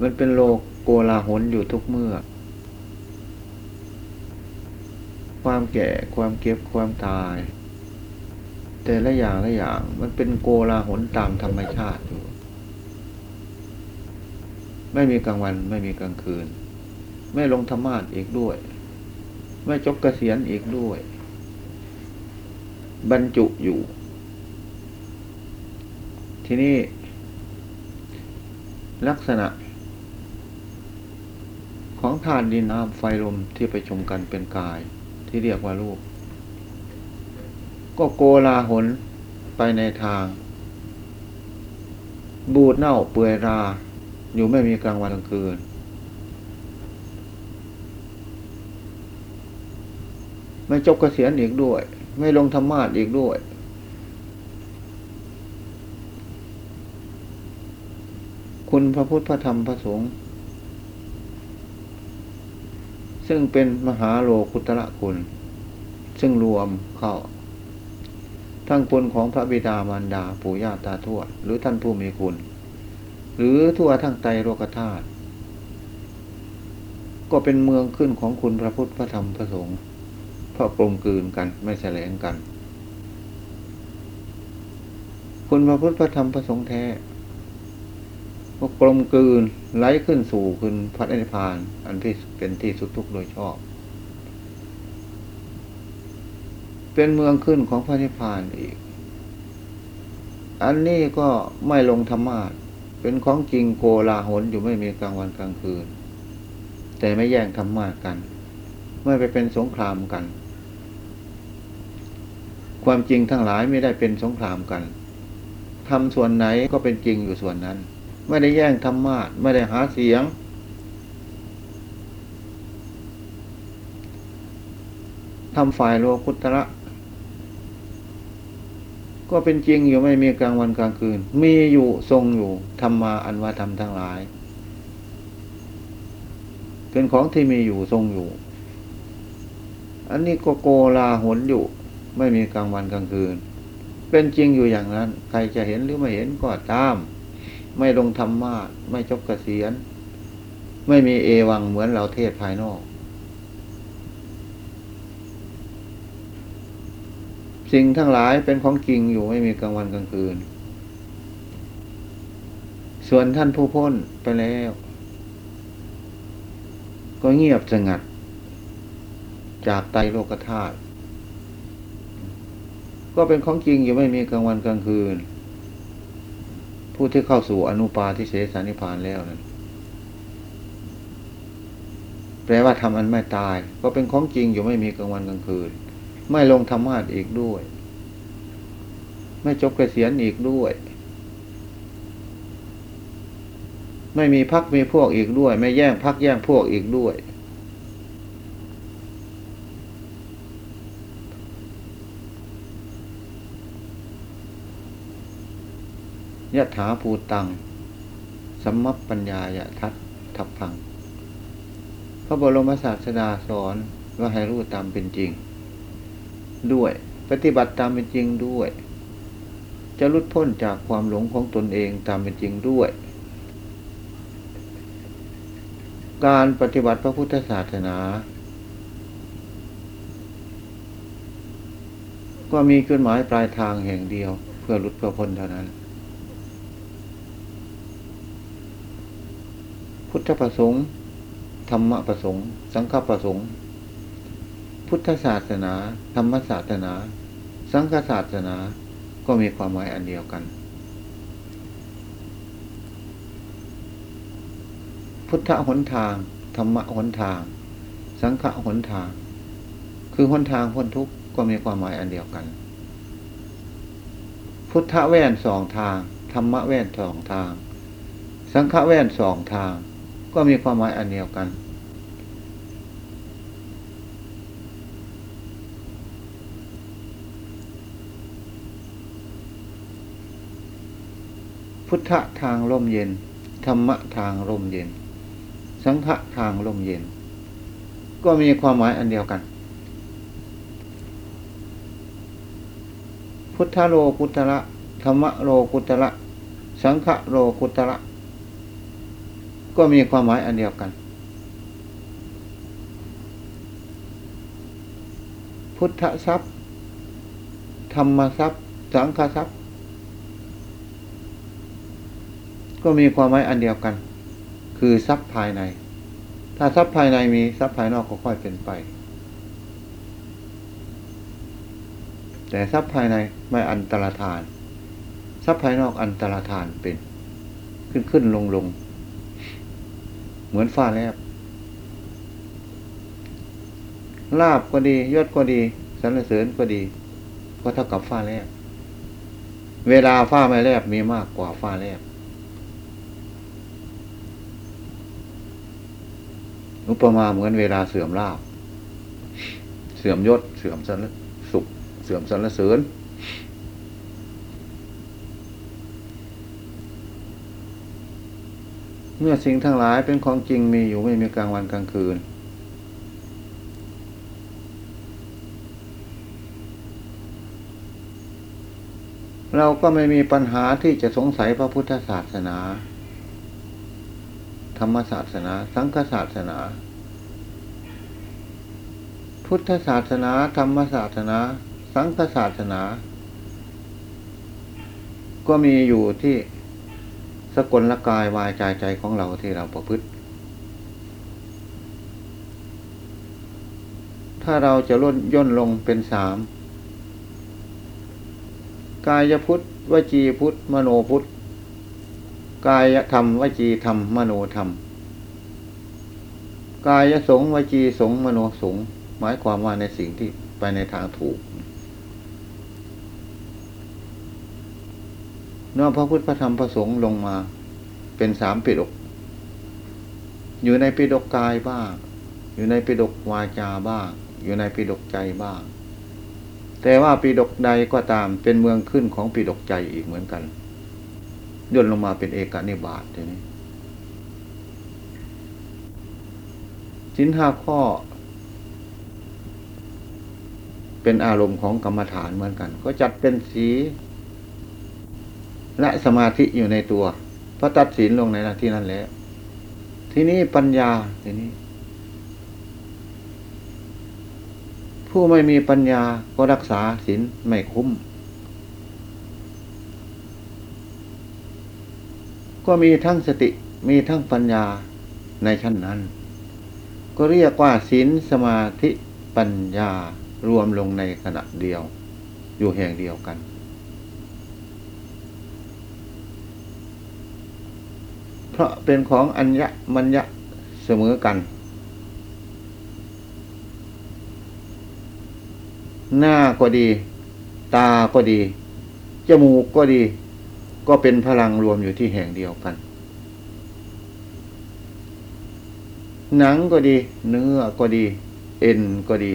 มันเป็นโลกโกลาหลอยู่ทุกเมื่อ ความแก่ความเก็บความตาย แต่ละอย่างละอย่างมันเป็นโกลาหลตามธรรมชาติอยู่ ไม่มีกลางวันไม่มีกลางคืน ไม่ลงธรรมาสอีกด้วย ไม่จบเกษียณอีกด้วย บรรจุอยู่ ที่นี้ลักษณะ ของธาตุดินน้ำไฟลมที่ไปชมกันเป็นกาย ที่เรียกว่ารูป ก็โกลาหลไปในทาง บูดเน่าเปื่อยรา อยู่ไม่มีกลางวันกลางคืน ไม่จบเกษียณอีกด้วย ไม่ลงธรรมาสอีกด้วยคุณพระพุทธพระธรรมพระสงฆ์ ซึ่งเป็นมหาโลกุตระคุณ ซึ่งรวมเข้า ทั้งคุณของพระบิดามารดาปู่ย่าตาทวดหรือท่านผู้มีคุณ หรือทั่วทั้งไตโลกธาตุก็เป็นเมืองขึ้นของคุณพระพุทธพระธรรมพระสงฆ์เพราะกลมกลืนกันไม่แสลงกัน คุณพระพุทธพระธรรมพระสงฆ์แท้ก็กลมกลืนไหลขึ้นสู่คุณพระนิพพานอันที่ เป็นที่สุดทุกโดยชอบ เป็นเมืองขึ้นของพระนิพพานอีก อันนี้ก็ไม่ลงธรรมาสเป็นของจริงโกลาหลอยู่ไม่มีกลางวันกลางคืน แต่ไม่แย่งธรรมากัน ไม่ไปเป็นสงครามกัน ความจริงทั้งหลายไม่ได้เป็นสงครามกันทำส่วนไหนก็เป็นจริงอยู่ส่วนนั้น ไม่ได้แย่งธรรมาสไม่ได้หาเสียง ทำฝ่ายโลกุตระ ก็เป็นจริงอยู่ไม่มีกลางวันกลางคืน มีอยู่ทรงอยู่ธรรมาอันว่าธรรมทั้งหลาย เป็นของที่มีอยู่ทรงอยู่ อันนี้ก็โกลาหลอยู่ ไม่มีกลางวันกลางคืน เป็นจริงอยู่อย่างนั้น ใครจะเห็นหรือไม่เห็นก็ตาม ไม่ลงธรรมาไม่จบเกษียณไม่มีเอวังเหมือนเราเทศภายนอก สิ่งทั้งหลายเป็นของจริงอยู่ไม่มีกลางวันกลางคืน ส่วนท่านผู้พ้นไปแล้ว ก็เงียบสงัด จากไตรโลกธาตุก็เป็นของจริงอยู่ไม่มีกลางวันกลางคืน ผู้ที่เข้าสู่อนุปาทิเสสานิพานแล้วนั้นแปลว่าทำอันไม่ตาย ก็เป็นของจริงอยู่ไม่มีกลางวันกลางคืน ไม่ลงธรรมาสอีกด้วย ไม่จบเกษียณอีกด้วย ไม่มีพักมีพวกอีกด้วย ไม่แย่งพักแย่งพวกอีกด้วย ยะถาภูตังสัมมปปัญญายะทัตทับพัง พระบรมศาสดาสอนว่าให้รู้ตามเป็นจริง ด้วย ปฏิบัติตามเป็นจริงด้วย จะลุดพ้นจากความหลงของตนเองตามเป็นจริงด้วย การปฏิบัติพระพุทธศาสนา ก็มีจุดหมายปลายทางแห่งเดียว เพื่อหลุดเพื่อพ้นเท่านั้น พุทธประสงค์ธรรมประสงค์ สังฆประสงค์ พุทธศาสนา ธรรมศาสนา สังฆศาสนาก็มีความหมายอันเดียวกัน พุทธหนทาง ธรรมหนทาง สังฆหนทาง คือหนทางพ้นทุกข์ก็มีความหมายอันเดียวกัน พุทธแว่นสองทาง ธรรมแว่นสองทาง สังฆแว่นสองทาง ก็มีความหมายอันเดียวกัน พุทธทางร่มเย็น ธรรมะทางร่มเย็น สังฆะทางร่มเย็น ก็มีความหมายอันเดียวกัน พุทธโลกุตระธรรมโลกุตระสังฆโลกุตระก็มีความหมายอันเดียวกัน พุทธทรัพย์ ธรรมทรัพย์ สังฆทรัพย์ ก็มีความหมายอันเดียวกัน คือทรัพย์ภายใน ถ้าทรัพย์ภายในมีทรัพย์ภายนอกก็ค่อยเป็นไป แต่ทรัพย์ภายในไม่อันตรธาน ทรัพย์ภายนอกอันตรธานเป็น ขึ้นขึ้นลงลงเหมือนฟ้าแลบลาบก็ดียศก็ดีสรรเสริญก็ดี ก็เท่ากับฟ้าแลบเวลาฟ้าไม่แลบมีมากกว่าฟ้าแลบ อุปมาเหมือนเวลาเสื่อมลาบ เสื่อมยศ เสื่อมสรรสุข เสื่อมสรรเสริญ เมื่อสิ่งทั้งหลายเป็นของจริงมีอยู่ไม่มีกลางวันกลางคืน เราก็ไม่มีปัญหาที่จะสงสัยพระพุทธศาสนา ธรรมศาสนา สังฆศาสนา พุทธศาสนา ธรรมศาสนา สังฆศาสนา ก็มีอยู่ที่สกลละกายวายใจใจของเราที่เราประพฤติ ถ้าเราจะลดย่นลงเป็นสามกายพุทธวจีพุทธมโนพุทธ กายธรรมวจีธรรมมโนธรรม กายสงวจีสงมโนสงหมายความว่าในสิ่งที่ไปในทางถูกนอกพระพุทธพระธรรมพระสงฆ์ลงมา เป็นสามปิฎกอยู่ในปิฎกกายบ้าง อยู่ในปิฎกวาจาบ้าง อยู่ในปิฎกใจบ้าง แต่ว่าปิฎกใดก็ตามเป็นเมืองขึ้นของปิฎกใจอีกเหมือนกัน ย่นลงมาเป็นเอกนิบาตทีนี้สินห้าข้อ เป็นอารมณ์ของกรรมฐานเหมือนกัน ก็จัดเป็นสีและสมาธิอยู่ในตัวพระตัดสินลงในหน้าที่นั้นแล้ว ทีนี้ปัญญาทีนี้ ผู้ไม่มีปัญญาก็รักษาศีลไม่คุ้ม ก็มีทั้งสติมีทั้งปัญญาในชั้นนั้น ก็เรียกว่าศีลสมาธิปัญญารวมลงในขณะเดียว อยู่แห่งเดียวกัน เพราะเป็นของอัญญมัญญะเสมอกัน หน้าก็ดี ตาก็ดี จมูกก็ดี ก็เป็นพลังรวมอยู่ที่แห่งเดียวกัน หนังก็ดี เนื้อก็ดี เอ็นก็ดี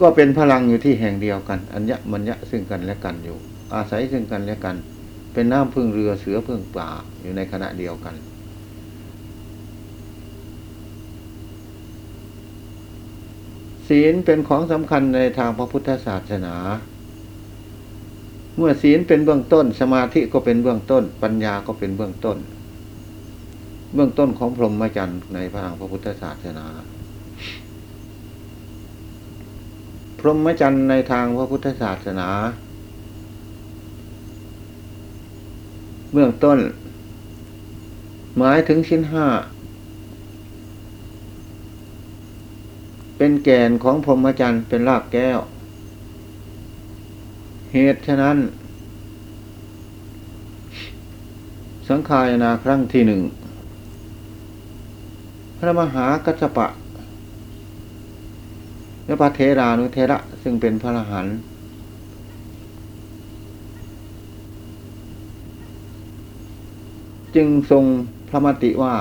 ก็เป็นพลังอยู่ที่แห่งเดียวกัน อัญญมัญญะซึ่งกันและกันอยู่ อาศัยซึ่งกันและกัน เป็นน้ำพึ่งเรือเสือพึ่งป่าอยู่ในขณะเดียวกันศีลเป็นของสำคัญในทางพระพุทธศาสนา เมื่อศีลเป็นเบื้องต้น สมาธิก็เป็นเบื้องต้น ปัญญาก็เป็นเบื้องต้น เบื้องต้นของพรหมจรรย์ในพระทางพระพุทธศาสนา พรหมจรรย์ในทางพระพุทธศาสนา เบื้องต้น หมายถึงชิ้นห้าเป็นแกนของพรหมจรรย์เป็นรากแก้ว เหตุฉะนั้น สังขายนาครั้งที่หนึ่ง พระมหากัจจปะและพระเทรานุเทระซึ่งเป็นพระรหันต์จึงทรงพระมติว่า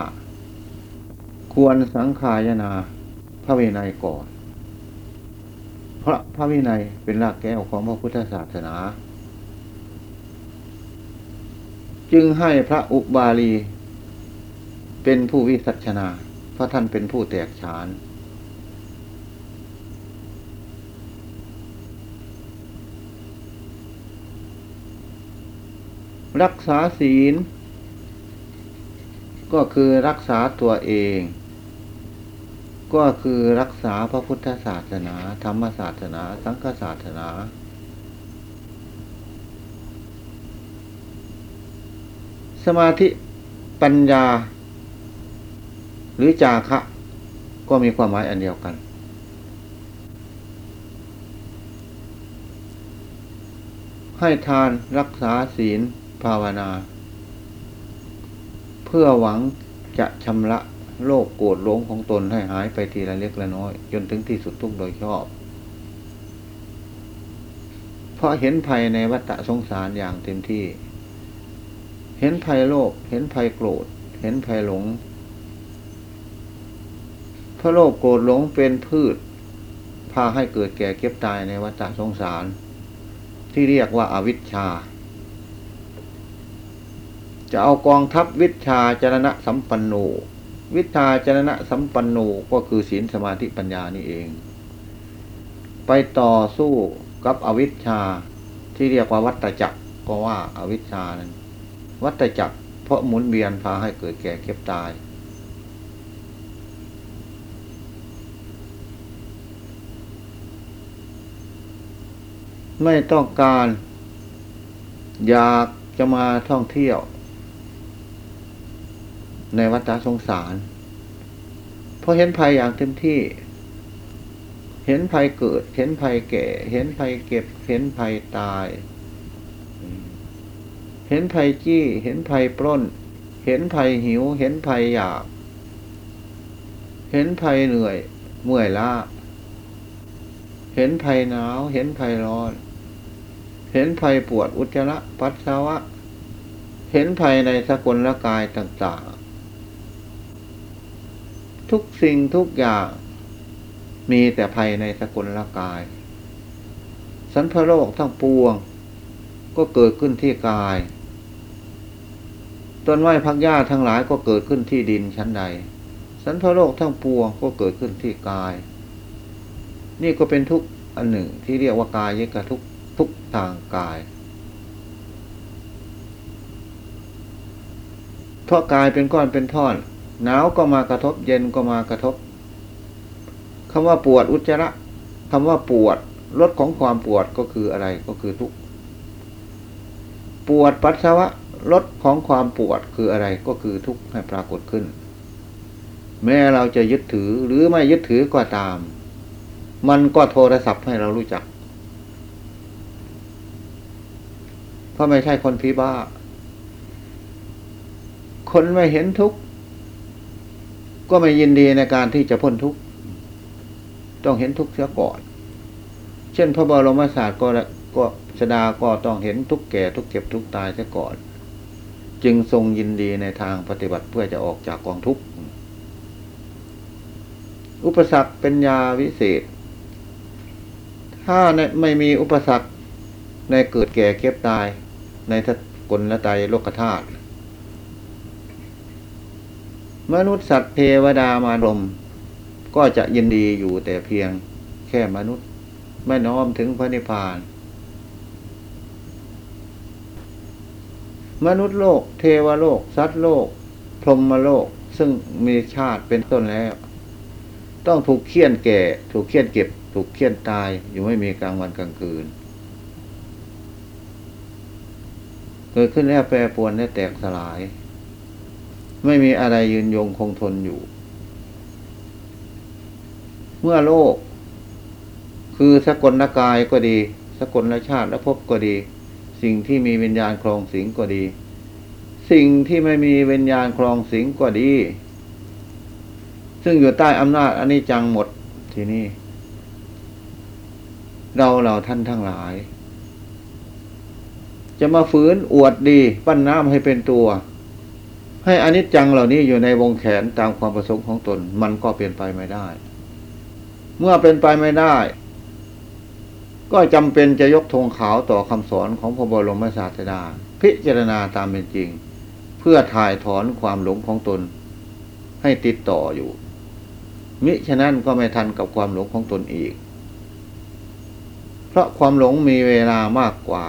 ควรสังขายนาพระเวินัยก่อน พระพระวินัยเป็นรากแก้วของพระพุทธศาสนา จึงให้พระอุบาลี เป็นผู้วิสัชนา เพราะท่านเป็นผู้แตกฉาน รักษาศีล ก็คือรักษาตัวเอง ก็คือรักษาพระพุทธศาสนา ธรรมศาสนา สังฆศาสนาสมาธิปัญญา หรือจาคะ ก็มีความหมายอันเดียวกัน ให้ทานรักษาศีลภาวนา เพื่อหวังจะชำระ โลกโกรธหลงของตนให้หายไปทีละเล็กละน้อย จนถึงที่สุดทุกโดยชอบ เพราะเห็นภัยในวัฏสงสารอย่างเต็มที่ เห็นภัยโลก เห็นภัยโกรธ เห็นภัยหลง เพราะโลกโกรธหลงเป็นพืช พาให้เกิดแก่เก็บตายในวัฏสงสาร ที่เรียกว่าอาวิชชาจะเอากองทัพวิชาจรณะสัมปันโน วิชาจรณะสัมปันโนก็คือศีลสมาธิปัญญานี่เอง ไปต่อสู้กับอวิชชาที่เรียกว่าวัตจักรก็ว่าอาวิชชานั้น วัตจักรเพราะหมุนเวียนพาให้เกิดแก่เก็บตาย ไม่ต้องการ อยากจะมาท่องเที่ยว ในวัฏสงสาร เพราะเห็นภัยอย่างเต็มที่ เห็นภัยเกิด เห็นภัยแก่ เห็นภัยเก็บ เห็นภัยตาย เห็นภัยจี้ เห็นภัยปล้น เห็นภัยหิว เห็นภัยอยาก เห็นภัยเหนื่อย เมื่อยล้า เห็นภัยหนาว เห็นภัยร้อน เห็นภัยปวดอุจจาระปัสสาวะเห็นภัยในสกุลละกายต่าง ทุกสิ่งทุกอย่าง มีแต่ภัยในสกุลละกาย สันพโลกทั้งปวง ก็เกิดขึ้นที่กายต้นไม้พักหญ้าทั้งหลายก็เกิดขึ้นที่ดินชั้นใด สันพโลกทั้งปวงก็เกิดขึ้นที่กาย นี่ก็เป็นทุกอันหนึ่งที่เรียกว่ากายยกทุกทุกทางกาย เพราะกายเป็นก้อนเป็นท่อน หนาวก็มากระทบ เย็นก็มากระทบคำว่าปวดอุจจาระคำว่าปวดลดของความปวดก็คืออะไรก็คือทุกปวดปัสสาวะลดของความปวดคืออะไรก็คือทุกข์ให้ปรากฏขึ้น แม้เราจะยึดถือหรือไม่ยึดถือก็ตาม มันก็โทรศัพท์ให้เรารู้จัก เพราะไม่ใช่คนพีบ้า คนไม่เห็นทุกข์ ก็ไม่ยินดีในการที่จะพ้นทุกข์ต้องเห็นทุกข์เสียก่อน เช่นพระบรมศาสตร์ก็ก็สดาก็ต้องเห็นทุกแก่ทุกเจ็บทุกตายเสียก่อน จึงทรงยินดีในทางปฏิบัติเพื่อจะออกจากกองทุกข์อุปสรรคเป็นยาวิเศษ ถ้าไม่มีอุปสรรคในเกิดแก่เก็บตายในทกลและตายโลกธาตุ มนุษย์สัตว์เทวดามารมก็จะยินดีอยู่แต่เพียงแค่มนุษย์ ไม่น้อมถึงพระนิพพาน มนุษย์โลก เทวโลก สัตว์โลก พรหมโลก ซึ่งมีชาติเป็นต้นแล้ว ต้องถูกเคี่ยนแก่ ถูกเคี่ยนเก็บ ถูกเคี่ยนตายอยู่ไม่มีกลางวันกลางคืน เกิดขึ้นแล้วแปรปรวนและแตกสลาย ไม่มีอะไรยืนยงคงทนอยู่ เมื่อโลก คือสกลกายก็ดี สกลชาติและภพก็ดี สิ่งที่มีวิญญาณครองสิงก็ดี สิ่งที่ไม่มีวิญญาณครองสิงก็ดี ซึ่งอยู่ใต้อำนาจอันนี้จังหมดทีนี้เราเราท่านทั้งหลาย จะมาฝืนอวดดี ปั้นน้ำให้เป็นตัว ให้อนิจจังเหล่านี้อยู่ในวงแขนตามความประสงค์ของตน มันก็เปลี่ยนไปไม่ได้ เมื่อเป็นไปไม่ได้ ก็จำเป็นจะยกธงขาวต่อคำสอนของพระบรมศาสดา พิจารณาตามเป็นจริง เพื่อถ่ายถอนความหลงของตน ให้ติดต่ออยู่ มิฉะนั้นก็ไม่ทันกับความหลงของตนอีก เพราะความหลงมีเวลามากกว่า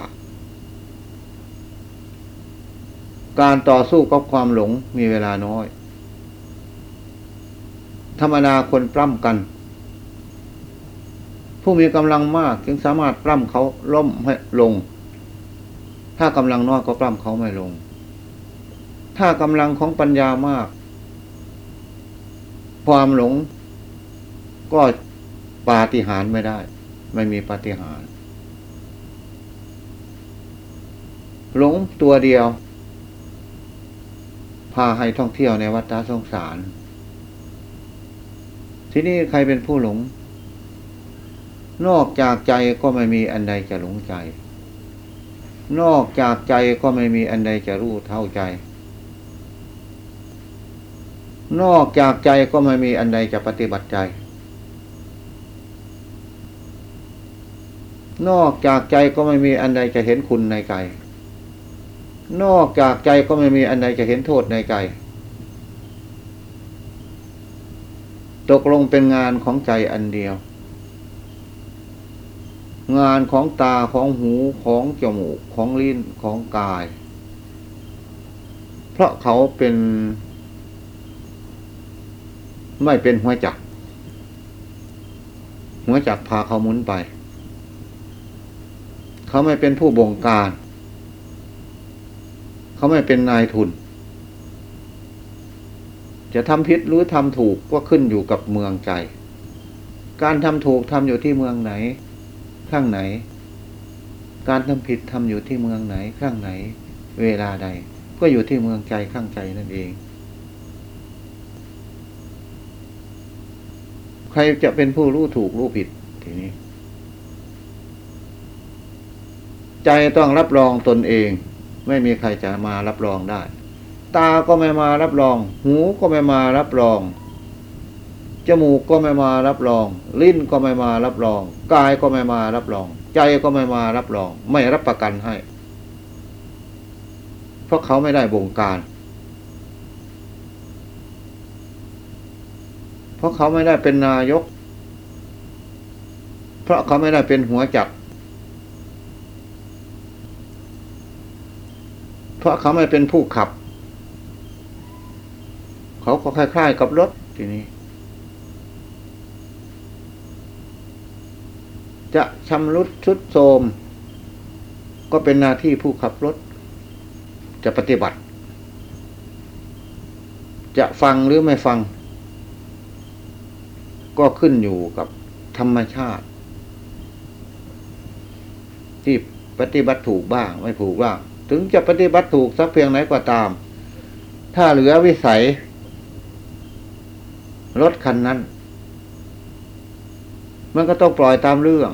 การต่อสู้กับความหลงมีเวลาน้อย ธรรมดาคนปล้ำกัน ผู้มีกำลังมากจึงสามารถปล้ำเขาล้มให้ลง ถ้ากำลังน้อยก็ปล้ำเขาไม่ลง ถ้ากำลังของปัญญามาก ความหลงก็ปาฏิหาริย์ไม่ได้ ไม่มีปาฏิหาริย์หลงตัวเดียว พาให้ท่องเที่ยวในวัฏสงสาร ที่นี่ใครเป็นผู้หลง นอกจากใจก็ไม่มีอันใดจะหลงใจ นอกจากใจก็ไม่มีอันใดจะรู้เท่าใจ นอกจากใจก็ไม่มีอันใดจะปฏิบัติใจ นอกจากใจก็ไม่มีอันใดจะเห็นคุณในใจ นอกจากใจก็ไม่มีอันใดจะเห็นโทษในใจ ตกลงเป็นงานของใจอันเดียว งานของตาของหูของจมูกของลิ้นของกาย เพราะเขาเป็น ไม่เป็นหัวจัก หัวจักพาเขาหมุนไป เขาไม่เป็นผู้บงการ เขาไม่เป็นนายทุน จะทำผิดหรือทำถูกก็ขึ้นอยู่กับเมืองใจ การทำถูกทำอยู่ที่เมืองไหน ข้างไหน การทำผิดทำอยู่ที่เมืองไหน ข้างไหน เวลาใด ก็อยู่ที่เมืองใจข้างใจนั่นเอง ใครจะเป็นผู้รู้ถูกรู้ผิดทีนี้ ใจต้องรับรองตนเอง ไม่มีใครจะมารับรองได้ ตาก็ไม่มารับรอง หูก็ไม่มารับรอง จมูกก็ไม่มารับรอง ลิ้นก็ไม่มารับรอง กายก็ไม่มารับรอง ใจก็ไม่มารับรอง ไม่รับประกันให้ เพราะเขาไม่ได้บงการ เพราะเขาไม่ได้เป็นนายก เพราะเขาไม่ได้เป็นหัวจักร เพราะเขาไม่เป็นผู้ขับ เขาก็คล้าย ๆ กับรถทีนี้ จะชำรุดชุดโทมก็เป็นหน้าที่ผู้ขับรถ จะปฏิบัติ จะฟังหรือไม่ฟัง ก็ขึ้นอยู่กับธรรมชาติ ที่ปฏิบัติถูกบ้าง ไม่ถูกบ้าง ถึงจะปฏิบัติถูกสักเพียงไหนก็ตาม ถ้าเหลือวิสัย รถคันนั้น มันก็ต้องปล่อยตามเรื่อง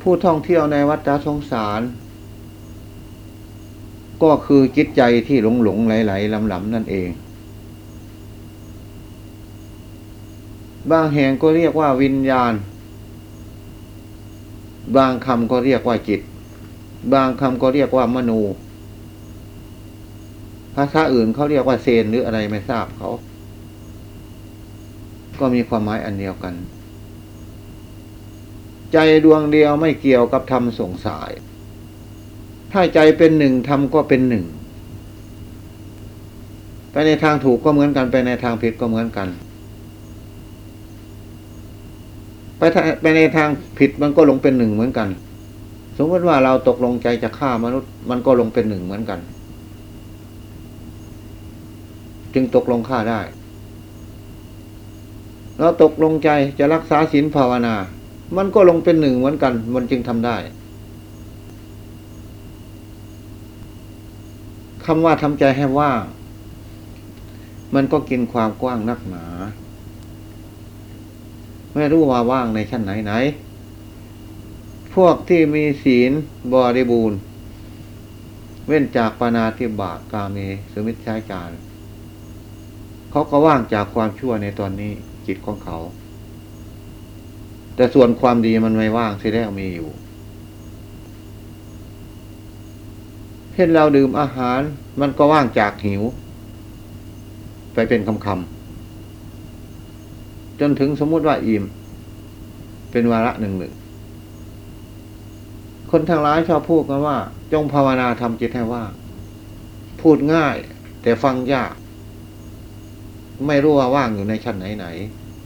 ผู้ท่องเที่ยวในวัฏสงสาร ก็คือจิตใจที่หลงหลงไหลไหลลำลำนั่นเองบางแห่งก็เรียกว่าวิญญาณ บางคำก็เรียกว่าจิต บางคำก็เรียกว่ามโนภาษาอื่นเขาเรียกว่าเซนหรืออะไรไม่ทราบเขา ก็มีความหมายอันเดียวกัน ใจดวงเดียวไม่เกี่ยวกับธรรมสงสาย ถ้าใจเป็นหนึ่งธรรมก็เป็นหนึ่ง ไปในทางถูกก็เหมือนกัน ไปในทางผิดก็เหมือนกัน ไปไปในทางผิดมันก็ลงเป็นหนึ่งเหมือนกัน สมมติว่าเราตกลงใจจะฆ่ามนุษย์ มันก็ลงเป็นหนึ่งเหมือนกัน จึงตกลงฆ่าได้ เราตกลงใจจะรักษาศีลภาวนา มันก็ลงเป็นหนึ่งเหมือนกัน มันจึงทำได้คำว่าทำใจให้ว่าง มันก็กินความกว้างนักหนา ไม่รู้ว่าว่างในชั้นไหนไหน พวกที่มีศีลบริบูรณ์ เว้นจากปานาธิบาตกาเมสมิทชายจารเขาก็ว่างจากความชั่วในตอนนี้จิตของเขา แต่ส่วนความดีมันไม่ว่างที่แล้วมีอยู่เช่นเราดื่มอาหารมันก็ว่างจากหิว ไปเป็นคำคำ จนถึงสมมุติว่าอิ่มเป็นวาระหนึ่งหนึ่งคนทางร้ายชอบพูดกันว่า จงภาวนาทำจิตให้ว่างพูดง่าย แต่ฟังยาก ไม่รู้ว่าว่างอยู่ในชั้นไหนไหน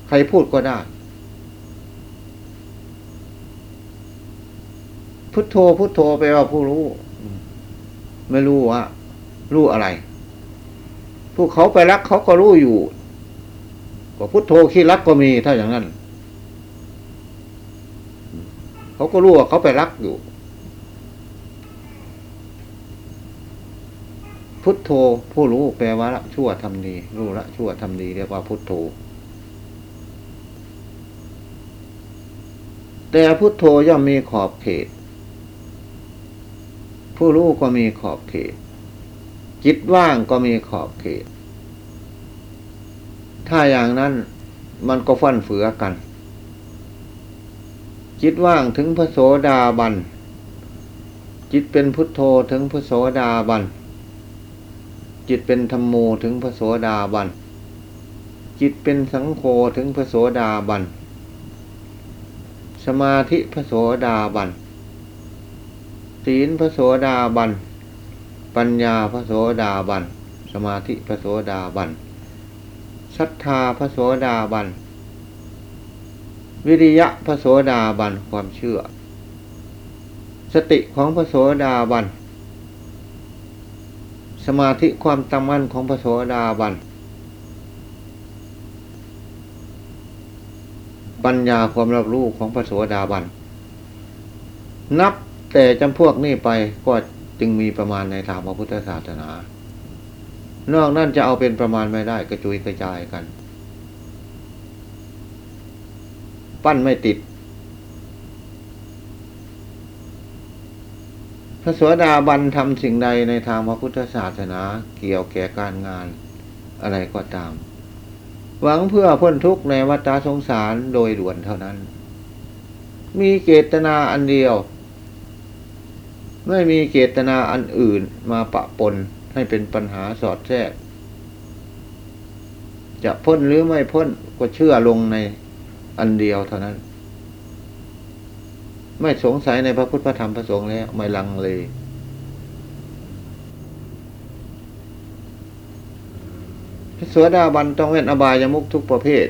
ใครพูดก็ได้ พุทโธพุทโธไปว่าผู้รู้ ไม่รู้ว่า รู้อะไร พวกเขาไปรักเขาก็รู้อยู่ ก็พุทโธขี้รักก็มีถ้าอย่างนั้น เขาก็รู้ว่าเขาไปรักอยู่ พุทโธผู้รู้แปลว่าละชั่วทำดีรู้ละชั่วทำดีเรียกว่าพุทโธแต่พุทโธย่อมมีขอบเขต ผู้รู้ก็มีขอบเขต จิตว่างก็มีขอบเขต ถ้าอย่างนั้นมันก็ฟันเฟือกัน จิตว่างถึงพระโสดาบัน จิตเป็นพุทโธถึงพระโสดาบัน จิตเป็นธรรมโมถึงพระโสดาบัน จิตเป็นสังโฆถึงพระโสดาบัน สมาธิพระโสดาบัน ศีลพระโสดาบัน ปัญญาพระโสดาบัน สมาธิพระโสดาบัน ศรัทธาพระโสดาบัน วิริยะพระโสดาบันความเชื่อ สติของพระโสดาบัน สมาธิความตั้งมั่นของพระโสดาบัน ปัญญาความรับรู้ของพระโสดาบัน นับแต่จำพวกนี้ไปก็จึงมีประมาณในทางพระพุทธศาสนา นอกนั้นจะเอาเป็นประมาณไม่ได้กระจุยกระจายกัน ปั้นไม่ติด พระสวสดาบันทำสิ่งใดในทางพระพุทธศาสนาเกี่ยวแก่การงานอะไรก็ตาม หวังเพื่อพ้นทุกข์ในวัฏสงสารโดยด่วนเท่านั้น มีเจตนาอันเดียว ไม่มีเจตนาอันอื่นมาปะปน ให้เป็นปัญหาสอดแทรก จะพ้นหรือไม่พ้นก็เชื่อลงในอันเดียวเท่านั้น ไม่สงสัยในพระพุทธพระธรรมพระสงฆ์แล้วไม่ลังเลพระสวสดาบันต้องเว้นอบายมุกทุกประเภท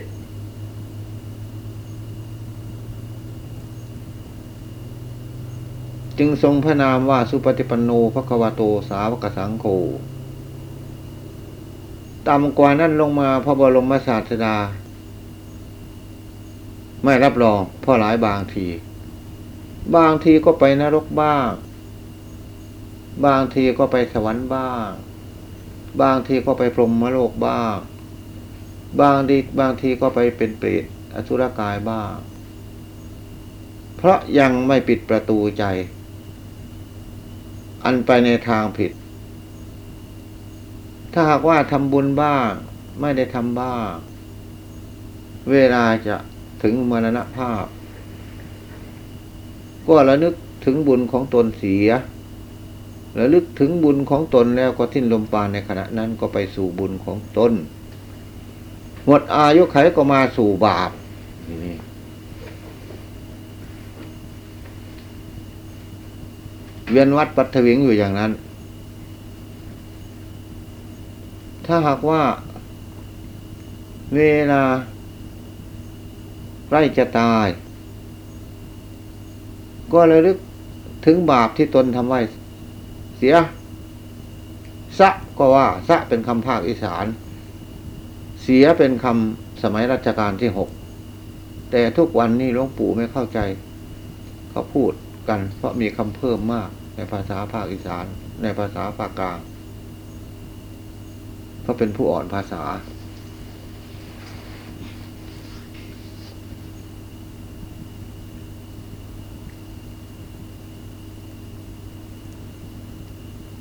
จึงทรงพระนามว่าสุปฏิปันโนภควโตสาวกสังโฆต่ำกว่านั้นลงมาพระบรมศาสดา ไม่รับรองเพราะหลายบางที บางทีก็ไปนรกบ้าง บางทีก็ไปสวรรค์บ้าง บางทีก็ไปพรหมโลกบ้าง บางทีบางทีก็ไปเป็นเปรตอสุรกายบ้าง เพราะยังไม่ปิดประตูใจ อันไปในทางผิด ถ้าหากว่าทำบุญบ้าง ไม่ได้ทำบ้าง เวลาจะถึงมรณภาพ ก็ระนึกถึงบุญของตนเสียระลึกถึงบุญของตนแล้วก็ทิ้นลมปราณในขณะนั้นก็ไปสู่บุญของตน หมดอายุไขก็มาสู่บาปนี่ เวียนวัดปัทวิงอยู่อย่างนั้น ถ้าหากว่า เวลาใกล้จะตาย ก็ระลึกถึงบาปที่ตนทำไว้ เสีย สะก็ว่า สะเป็นคำภาคอีสาน เสียเป็นคำสมัยรัชกาลที่หกแต่ทุกวันนี้หลวงปู่ไม่เข้าใจ เขาพูด กัน เพราะมีคำเพิ่มมากในภาษาภาคอีสาน ในภาษาภาคกลาง เพราะเป็นผู้อ่อนภาษา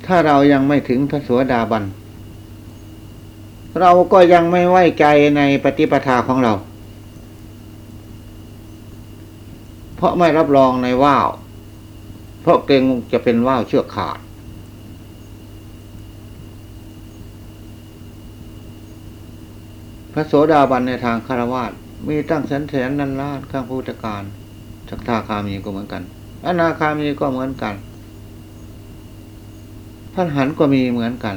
ถ้าเรายังไม่ถึงพระสวสดาบัน เราก็ยังไม่ไว้ใจในปฏิปทาของเรา เพราะไม่รับรองในว่าว เพราะเกรงจะเป็นว่าวเชือกขาด พระโสดาบันในทางคารวาสมีตั้งแสนแสนนันล้านข้างพุทธการชักท่าคามีก็เหมือนกัน อนาคามีก็เหมือนกันพระอรหันก็มีเหมือนกัน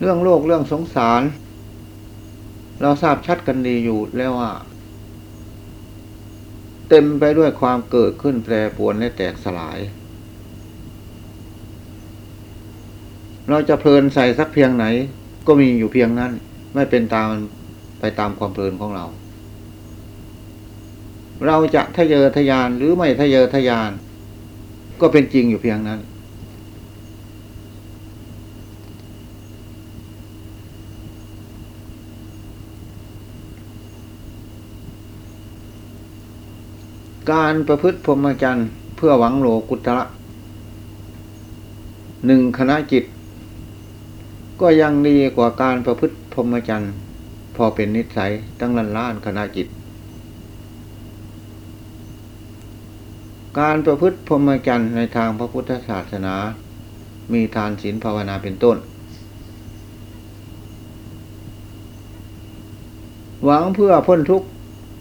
เรื่องโลกเรื่องสงสาร เราทราบชัดกันดีอยู่แล้วว่า เต็มไปด้วยความเกิดขึ้นแปรปรวนและแตกสลาย เราจะเพลินใส่สักเพียงไหน ก็มีอยู่เพียงนั้น ไม่เป็นตามไปตามความเพลินของเรา เราจะทะเยอทะยานหรือไม่ทะเยอทะยาน ก็เป็นจริงอยู่เพียงนั้น การประพฤติพรหมจรรย์เพื่อหวังโลกุตระหนึ่งคณะจิต ก็ยังดีกว่าการประพฤติพรหมจรรย์พอเป็นนิสัยตั้งล้านล้านคณะจิต การประพฤติพรหมจรรย์ในทางพระพุทธศาสนา มีทานศีลภาวนาเป็นต้น หวังเพื่อพ้นทุกข์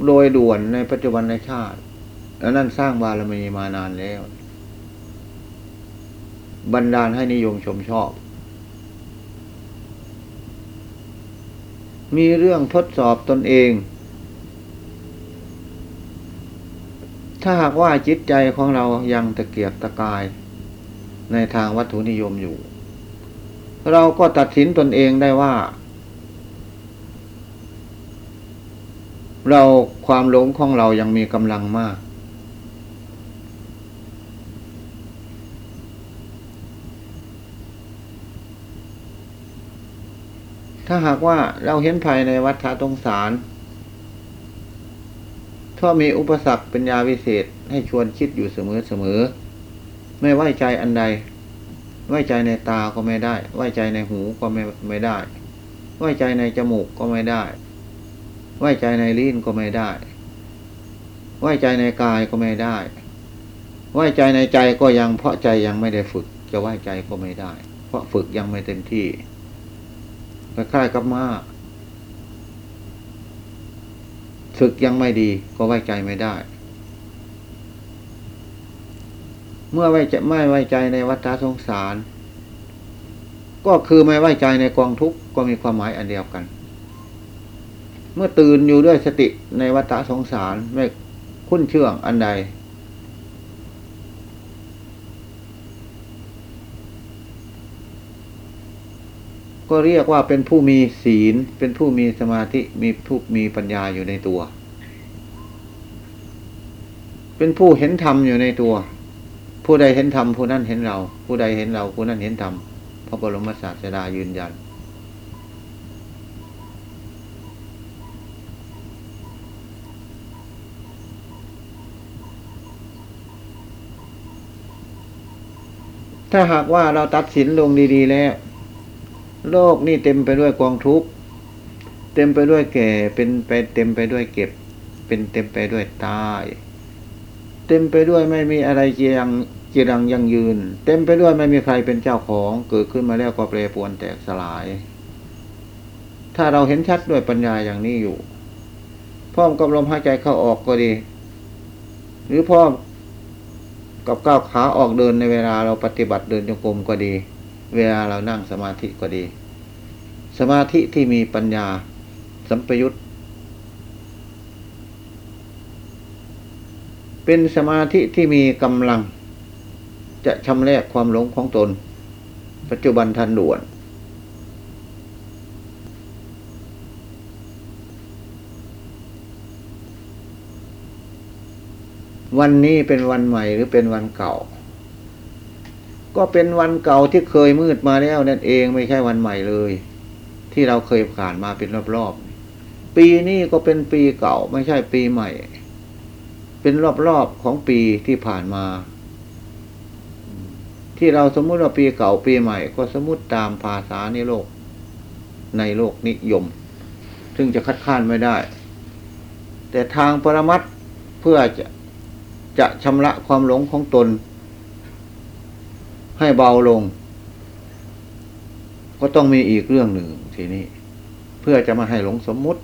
โดยด่วนในปัจจุบันในชาติ แล้วนั่นสร้างบารมีมานานแล้ว บันดาลให้นิยมชมชอบ มีเรื่องทดสอบตนเอง ถ้าหากว่าจิตใจของเรายังตะเกียกตะกาย ในทางวัตถุนิยมอยู่ เราก็ตัดสินตนเองได้ว่าเราความหลงของเรายังมีกำลังมาก ถ้าหากว่าเราเห็นภายในวัฏฏะตรงสารถ้ามีอุปสรรคเป็นยาวิเศษให้ชวนคิดอยู่เสมอเสมอ ไม่ไว้ใจอันใด ไว้ใจในตาก็ไม่ได้ ไว้ใจในหูก็ไม่ไม่ได้ ไว้ใจในจมูกก็ไม่ได้ ไว้ใจในลิ้นก็ไม่ได้ ไว้ใจในกายก็ไม่ได้ ไว้ใจในใจก็ยังเพราะใจยังไม่ได้ฝึก จะไว้ใจก็ไม่ได้ เพราะฝึกยังไม่เต็มที่ คล้ายๆกับม้าฝึกยังไม่ดีก็ไว้ใจไม่ได้ เมื่อไว้ใจไม่ไว้ใจในวัฏสงสาร ก็คือไม่ไว้ใจในกองทุกข์ก็มีความหมายอันเดียวกัน เมื่อตื่นอยู่ด้วยสติในวัฏสงสารไม่คุ้นเชื่องอันใด ก็เรียกว่าเป็นผู้มีศีล เป็นผู้มีสมาธิมีผู้มีปัญญาอยู่ในตัว เป็นผู้เห็นธรรมอยู่ในตัว ผู้ใดเห็นธรรมผู้นั้นเห็นเรา ผู้ใดเห็นเราผู้นั้นเห็นธรรมพระบรมศาสดายืนยันถ้าหากว่าเราตัดสินลงดี ๆ แล้ว โลกนี่เต็มไปด้วยกองทุกข์เต็มไปด้วยแก่ เป็นไปเต็มไปด้วยเก็บ เป็นเต็มไปด้วยตาย เต็มไปด้วยไม่มีอะไรเจียงจีรังยังยืน เต็มไปด้วยไม่มีใครเป็นเจ้าของเกิดขึ้นมาแล้วก็แปรปวนแตกสลาย ถ้าเราเห็นชัดด้วยปัญญาอย่างนี้อยู่ พร้อมกับลมหายใจเข้าออกก็ดี หรือพร้อมกับก้าวขาออกเดินในเวลาเราปฏิบัติเดินจงกรมก็ดี เวลาเรานั่งสมาธิก็ดี สมาธิที่มีปัญญาสัมปยุตเป็นสมาธิที่มีกำลัง จะชำแรกความหลงของตน ปัจจุบันทันด่วน วันนี้เป็นวันใหม่หรือเป็นวันเก่า ก็เป็นวันเก่าที่เคยมืดมาแล้วนั่นเองไม่ใช่วันใหม่เลย ที่เราเคยผ่านมาเป็นรอบๆปีนี้ก็เป็นปีเก่าไม่ใช่ปีใหม่ เป็นรอบๆของปีที่ผ่านมา ที่เราสมมุติว่าปีเก่าปีใหม่ ก็สมมติตามภาษาในโลก ในโลกนิยม ซึ่งจะคัดค้านไม่ได้ แต่ทางปรมัตถ์เพื่อจะจะชำระความหลงของตน ให้เบาลง ก็ต้องมีอีกเรื่องหนึ่งทีนี้ เพื่อจะมาให้หลงสมมุติ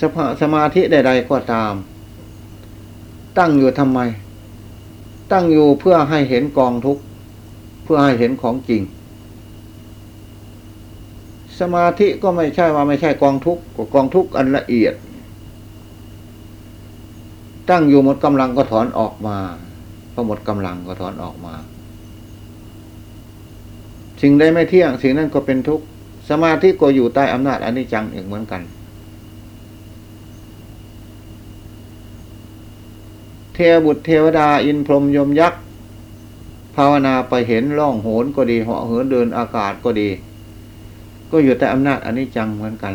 สภาสมาธิใด ๆ ก็ตาม ตั้งอยู่ทำไม ตั้งอยู่เพื่อให้เห็นกองทุกเพื่อให้เห็นของจริงสมาธิก็ไม่ใช่ว่าไม่ใช่กองทุกกองทุกอันละเอียด ตั้งอยู่หมดกำลังก็ถอนออกมาพอหมดกำลังก็ถอนออกมา สิ่งใดไม่เที่ยง สิ่งนั้นก็เป็นทุกข์สมาธิก็อยู่ใต้อำนาจอนิจจังอีกเหมือนกัน เทวบุตรเทวดาอินพรหมยมยักษ์ภาวนาไปเห็นล่องโหนก็ดีเหาะเหินเดินอากาศก็ดี ก็อยู่ใต้อำนาจอนิจจังเหมือนกัน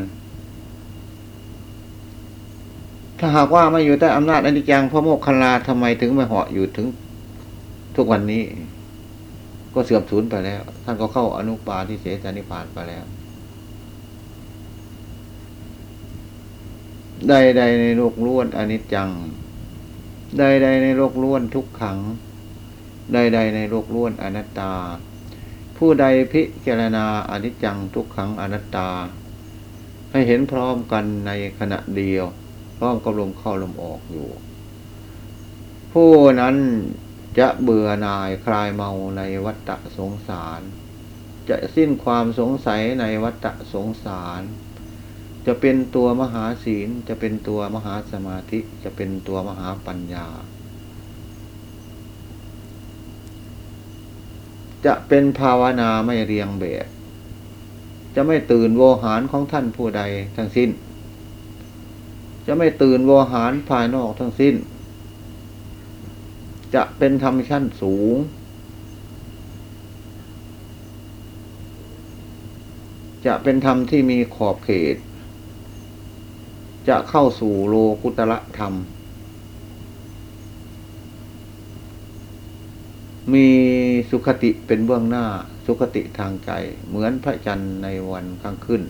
ถ้าหากว่าไม่อยู่ใต้อำนาจอนิจจังพระโมคคัลลาทำไมถึงไม่เหาะอยู่ถึงทุกวันนี้ ก็เสื่อมสูญไปแล้ว ท่านก็เข้าอนุปาทิเสสนิพพานไปแล้ว ใดๆในโลกล้วนอนิจจัง ใดๆในโลกล้วนทุกขัง ใดๆในโลกล้วนอนัตตา ผู้ใดพิจารณาอนิจจังทุกขังอนัตตา ให้เห็นพร้อมกันในขณะเดียว พร้อมกับลมเข้าลมออกอยู่ ผู้นั้นจะเบื่อหน่ายคลายเมาในวัฏสงสาร จะสิ้นความสงสัยในวัฏสงสาร จะเป็นตัวมหาศีล จะเป็นตัวมหาสมาธิ จะเป็นตัวมหาปัญญา จะเป็นภาวนาไม่เรียงแบบ จะไม่ตื่นโวหารของท่านผู้ใดทั้งสิ้น จะไม่ตื่นวหารภายนอกทั้งสิ้น จะเป็นธรรมชั้นสูง จะเป็นธรรมที่มีขอบเขต จะเข้าสู่โลกุตระธรรม มีสุขติเป็นเบื้องหน้าสุขติทางใจเหมือนพระจันทร์ในวันข้างขึ้น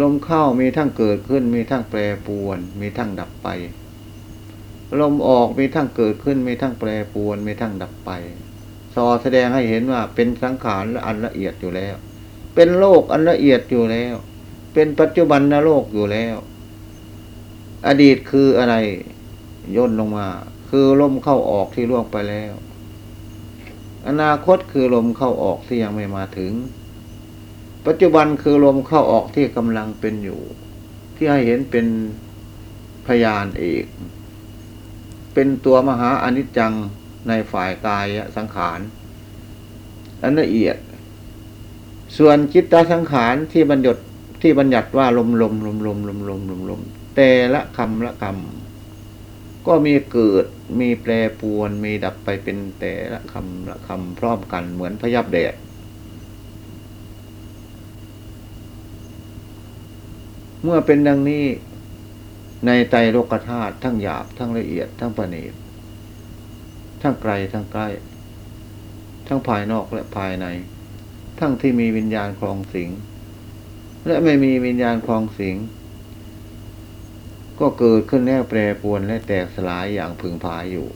ลมเข้ามีทั้งเกิดขึ้น มีทั้งแปรปวน มีทั้งดับไป ลมออกมีทั้งเกิดขึ้น มีทั้งแปรปวน มีทั้งดับไปสอแสดงให้เห็นว่าเป็นสังขารอันละเอียดอยู่แล้ว เป็นโลกอันละเอียดอยู่แล้ว เป็นปัจจุบันนโลกอยู่แล้ว อดีตคืออะไรย่นลงมา คือลมเข้าออกที่ล่วงไปแล้ว อนาคตคือลมเข้าออกที่ยังไม่มาถึง ปัจจุบันคือลมเข้าออกที่กำลังเป็นอยู่ ที่ให้เห็นเป็นพยานเอกเป็นตัวมหาอนิจจังในฝ่ายกายสังขารอันละเอียด ส่วนจิตตสังขารที่บรรยดที่บัญญัติว่าลมลมลมลมลมลมลมลมแต่ละคำละคำก็มีเกิดมีแปรปรวนมีดับไปเป็นแต่ละคำละคำพร้อมกันเหมือนพยับแดด เมื่อเป็นดังนี้ในไตโลกธาตุทั้งหยาบ ทั้งละเอียด ทั้งประณีตทั้งไกลทั้งใกล้ ทั้งภายนอกและภายใน ทั้งที่มีวิญญาณคลองสิง และไม่มีวิญญาณคลองสิง ก็เกิดขึ้นแล้วแปรปวนและแตกสลายอย่างพึงพายอยู่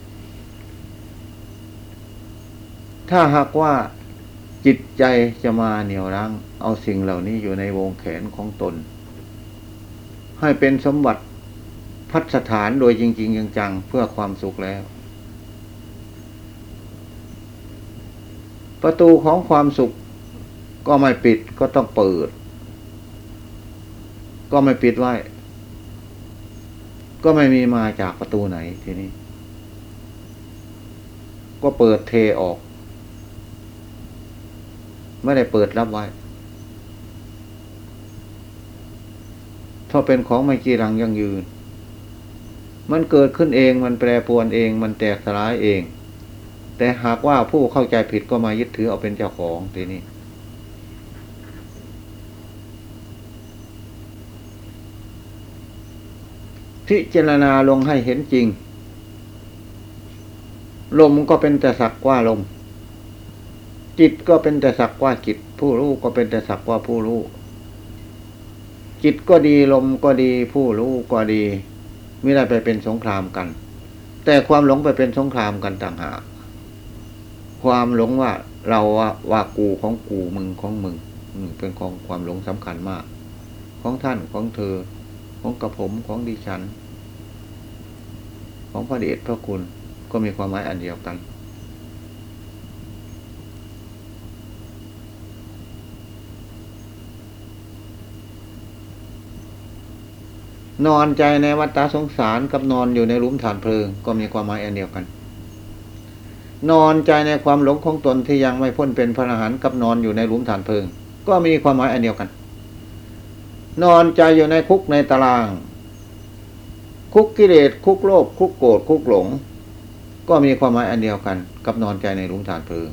ถ้าหากว่าจิตใจจะมาเหนี่ยวรั้ง เอาสิ่งเหล่านี้อยู่ในวงแขนของตน ให้เป็นสมบัติพัฒฐานโดยจริง ๆ จังๆเพื่อความสุขแล้ว ประตูของความสุขก็ไม่ปิดก็ต้องเปิด ก็ไม่ปิดไว้ ก็ไม่มีมาจากประตูไหนทีนี้ ก็เปิดเทออก ไม่ได้เปิดรับไว้ ถ้าเป็นของไม่จีรังยั่งยืน มันเกิดขึ้นเองมันแปรปรวนเองมันแตกสลายเอง แต่หากว่าผู้เข้าใจผิดก็มายึดถือเอาเป็นเจ้าของทีนี้พิจารณาลงให้เห็นจริง ลมก็เป็นแต่สักว่าลม จิตก็เป็นแต่สักว่าจิต ผู้รู้ก็เป็นแต่สักว่าผู้รู้ จิตก็ดีลมก็ดีผู้รู้ก็ดี ไม่ได้ไปเป็นสงครามกัน แต่ความหลงไปเป็นสงครามกันต่างหากความหลงว่าเราว่าว่ากูของกูมึงของมึงเป็นของความหลงสำคัญมาก ของท่านของเธอ ของกระผมของดิฉัน ของพระเดชพระคุณก็มีความหมายอันเดียวกัน นอนใจในวัฏสงสารกับนอนอยู่ในหลุมฐานเพลิง ก็มีความหมายอันเดียวกัน นอนใจในความหลงของตนที่ยังไม่พ้นเป็นพระอรหันต์กับนอนอยู่ในหลุมฐานเพลิง ก็มีความหมายอันเดียวกัน นอนใจอยู่ในคุกในตาราง คุกกิเลสคุกโลภคุกโกรธคุกหลง ก็มีความหมายอันเดียวกัน กับนอนใจในหลุมฐานเพลิง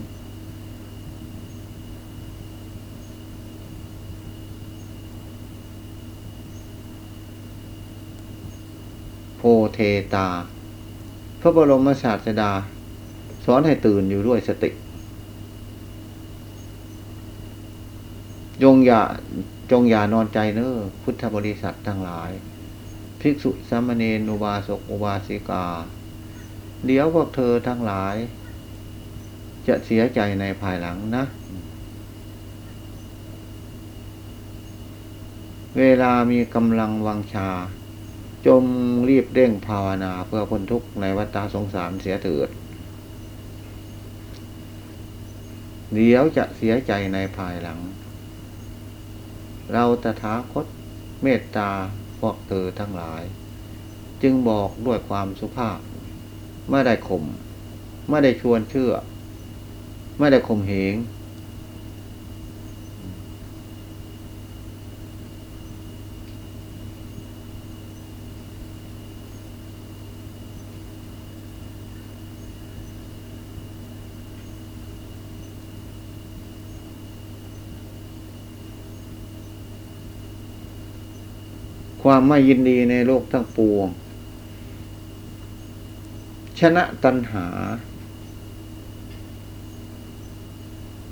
เทตา พระบรมศาสดา สอนให้ตื่นอยู่ด้วยสติ จงอย่าจงอย่านอนใจเนอ้อพุทธบริษัททั้งหลาย ภิกษุสามเณรอุบาสกอุบาสิกา เดี๋ยวพวกเธอทั้งหลาย จะเสียใจในภายหลังนะ เวลามีกำลังวังชา จมรีบเร่งภาวนาเพื่อพ้นทุกข์ในวัฏสงสารเสียเถิด เดี๋ยวจะเสียใจในภายหลัง เราตถาคตเมตตาพวกเธอทั้งหลาย จึงบอกด้วยความสุภาพไม่ได้ข่มไม่ได้ชวนเชื่อ ไม่ได้ข่มเหง ความไม่ยินดีในโลกทั้งปวง ชนะตัณหา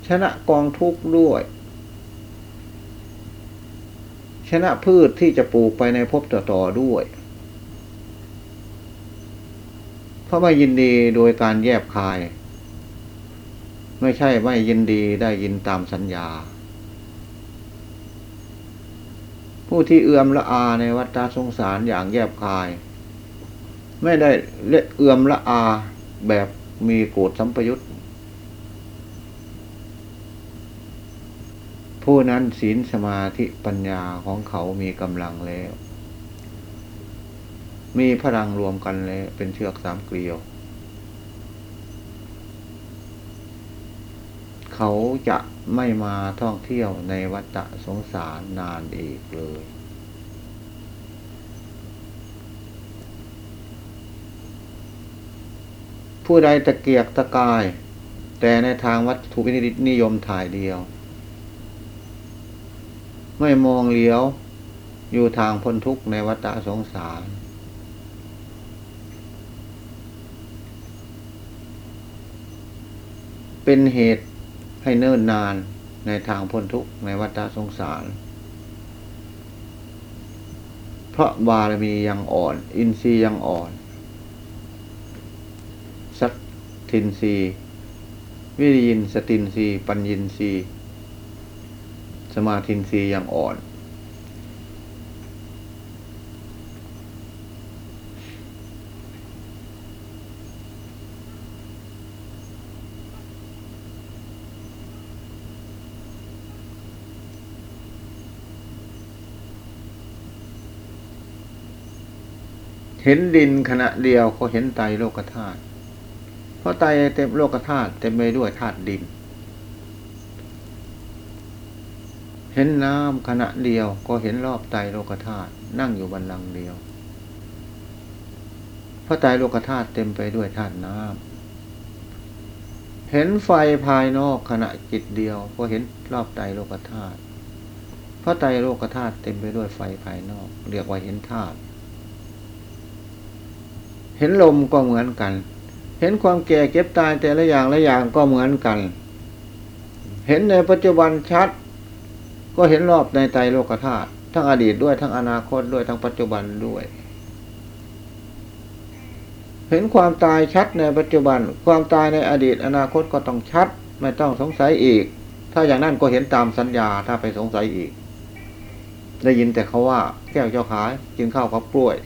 ชนะกองทุกข์ด้วย ชนะพืชที่จะปลูกไปในภพต่อๆด้วยเพราะไม่ยินดีโดยการแยบคาย ไม่ใช่ไม่ยินดีได้ยินตามสัญญา ผู้ที่เอื้อมละอาในวัฏสงสารอย่างแยบคาย ไม่ได้เละเอื้อมละอาแบบมีโกรธสัมปยุตผู้นั้นศีลสมาธิปัญญาของเขามีกำลังแล้ว มีพลังรวมกันแล้ว เป็นเชือกสามเกลียว เขาจะ ไม่มาท่องเที่ยวในวัฏสงสารนานอีกเลย ผู้ใดตะเกียกตะกาย แต่ในทางวัตถุนิยมถ่ายเดียว ไม่มองเลี้ยวอยู่ทางพ้นทุกข์ในวัฏสงสารเป็นเหตุ ให้เนิ่นนานในทางพ้นทุกข์ในวัฏสงสาร เพราะบารมียังอ่อน อินทรีย์ยังอ่อน สัตทินทรีย์วิริยินสตินทรีย์ปัญญินทรีย์สมาธินทรีย์ยังอ่อน เห็นดินขณะเดียวก็เห็นไตโลกธาตุเพราะไตเต็มโลกธาตุเต็มไปด้วยธาตุดิน เห็นน้ำขณะเดียวก็เห็นรอบไตโลกธาตุนั่งอยู่บนลังก์เดียวเพราะไตรโลกธาตุเต็มไปด้วยธาตุน้ำ เห็นไฟภายนอกขณะจิตเดียวก็เห็นรอบไตรโลกธาตุเพราะไตรโลกธาตุเต็มไปด้วยไฟภายนอก เรียกว่าเห็นธาตุ เห็นลมก็เหมือนกัน เห็นความแก่เก็บตายแต่ละอย่างละอย่างก็เหมือนกัน เห็นในปัจจุบันชัด ก็เห็นรอบในไตรโลกธาตุทั้งอดีตด้วยทั้งอนาคตด้วยทั้งปัจจุบันด้วย เห็นความตายชัดในปัจจุบัน ความตายในอดีตอนาคตก็ต้องชัด ไม่ต้องสงสัยอีก ถ้าอย่างนั้นก็เห็นตามสัญญาถ้าไปสงสัยอีก ได้ยินแต่เขาว่าแก้วเจ้าขายกินข้าวกับกล้วย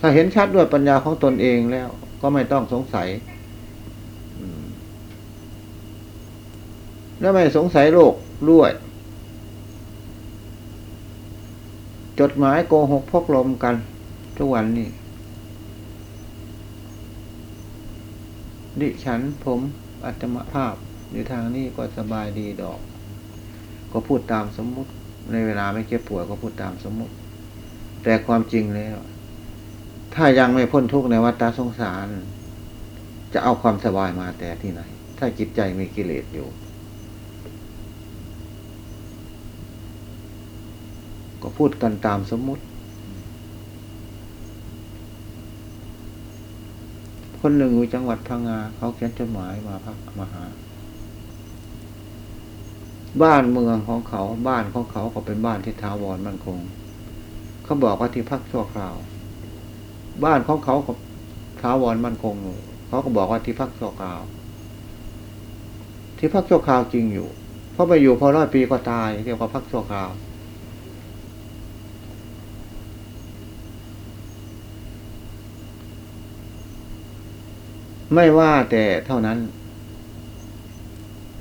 ถ้าเห็นชัดด้วยปัญญาของตนเองแล้ว ก็ไม่ต้องสงสัยแล้วไม่สงสัยโลกด้วย จดหมายโกหกพกลมกัน ทุกวันนี้ ดิฉันผมอัตมภาพอยู่ทางนี้ก็สบายดีดอก ก็พูดตามสมมุติ ในเวลาไม่เจ็บป่วยก็พูดตามสมมุติ แต่ความจริงแล้ว ถ้ายังไม่พ้นทุกข์ในวัฏสงสาร จะเอาความสบายมาแต่ที่ไหน ถ้าจิตใจมีกิเลสอยู่ ก็พูดกันตามสมมุติ คนหนึ่งอยู่จังหวัดพังงาเขาเขียนจดหมายมาพักมาหาบ้านเมืองของเขาบ้านของเขาก็เป็นบ้านที่ท้าวรมั่นคง เขาบอกว่าที่พักชั่วคราว บ้านของเขาก็ท้าวรมั่นคง เขาก็บอกว่าที่พักชั่วคราว ที่พักชั่วคราวจริงอยู่เพราะไปอยู่พอร้อยปีก็ตายเรียกว่าพักชั่วคราว ไม่ว่าแต่เท่านั้น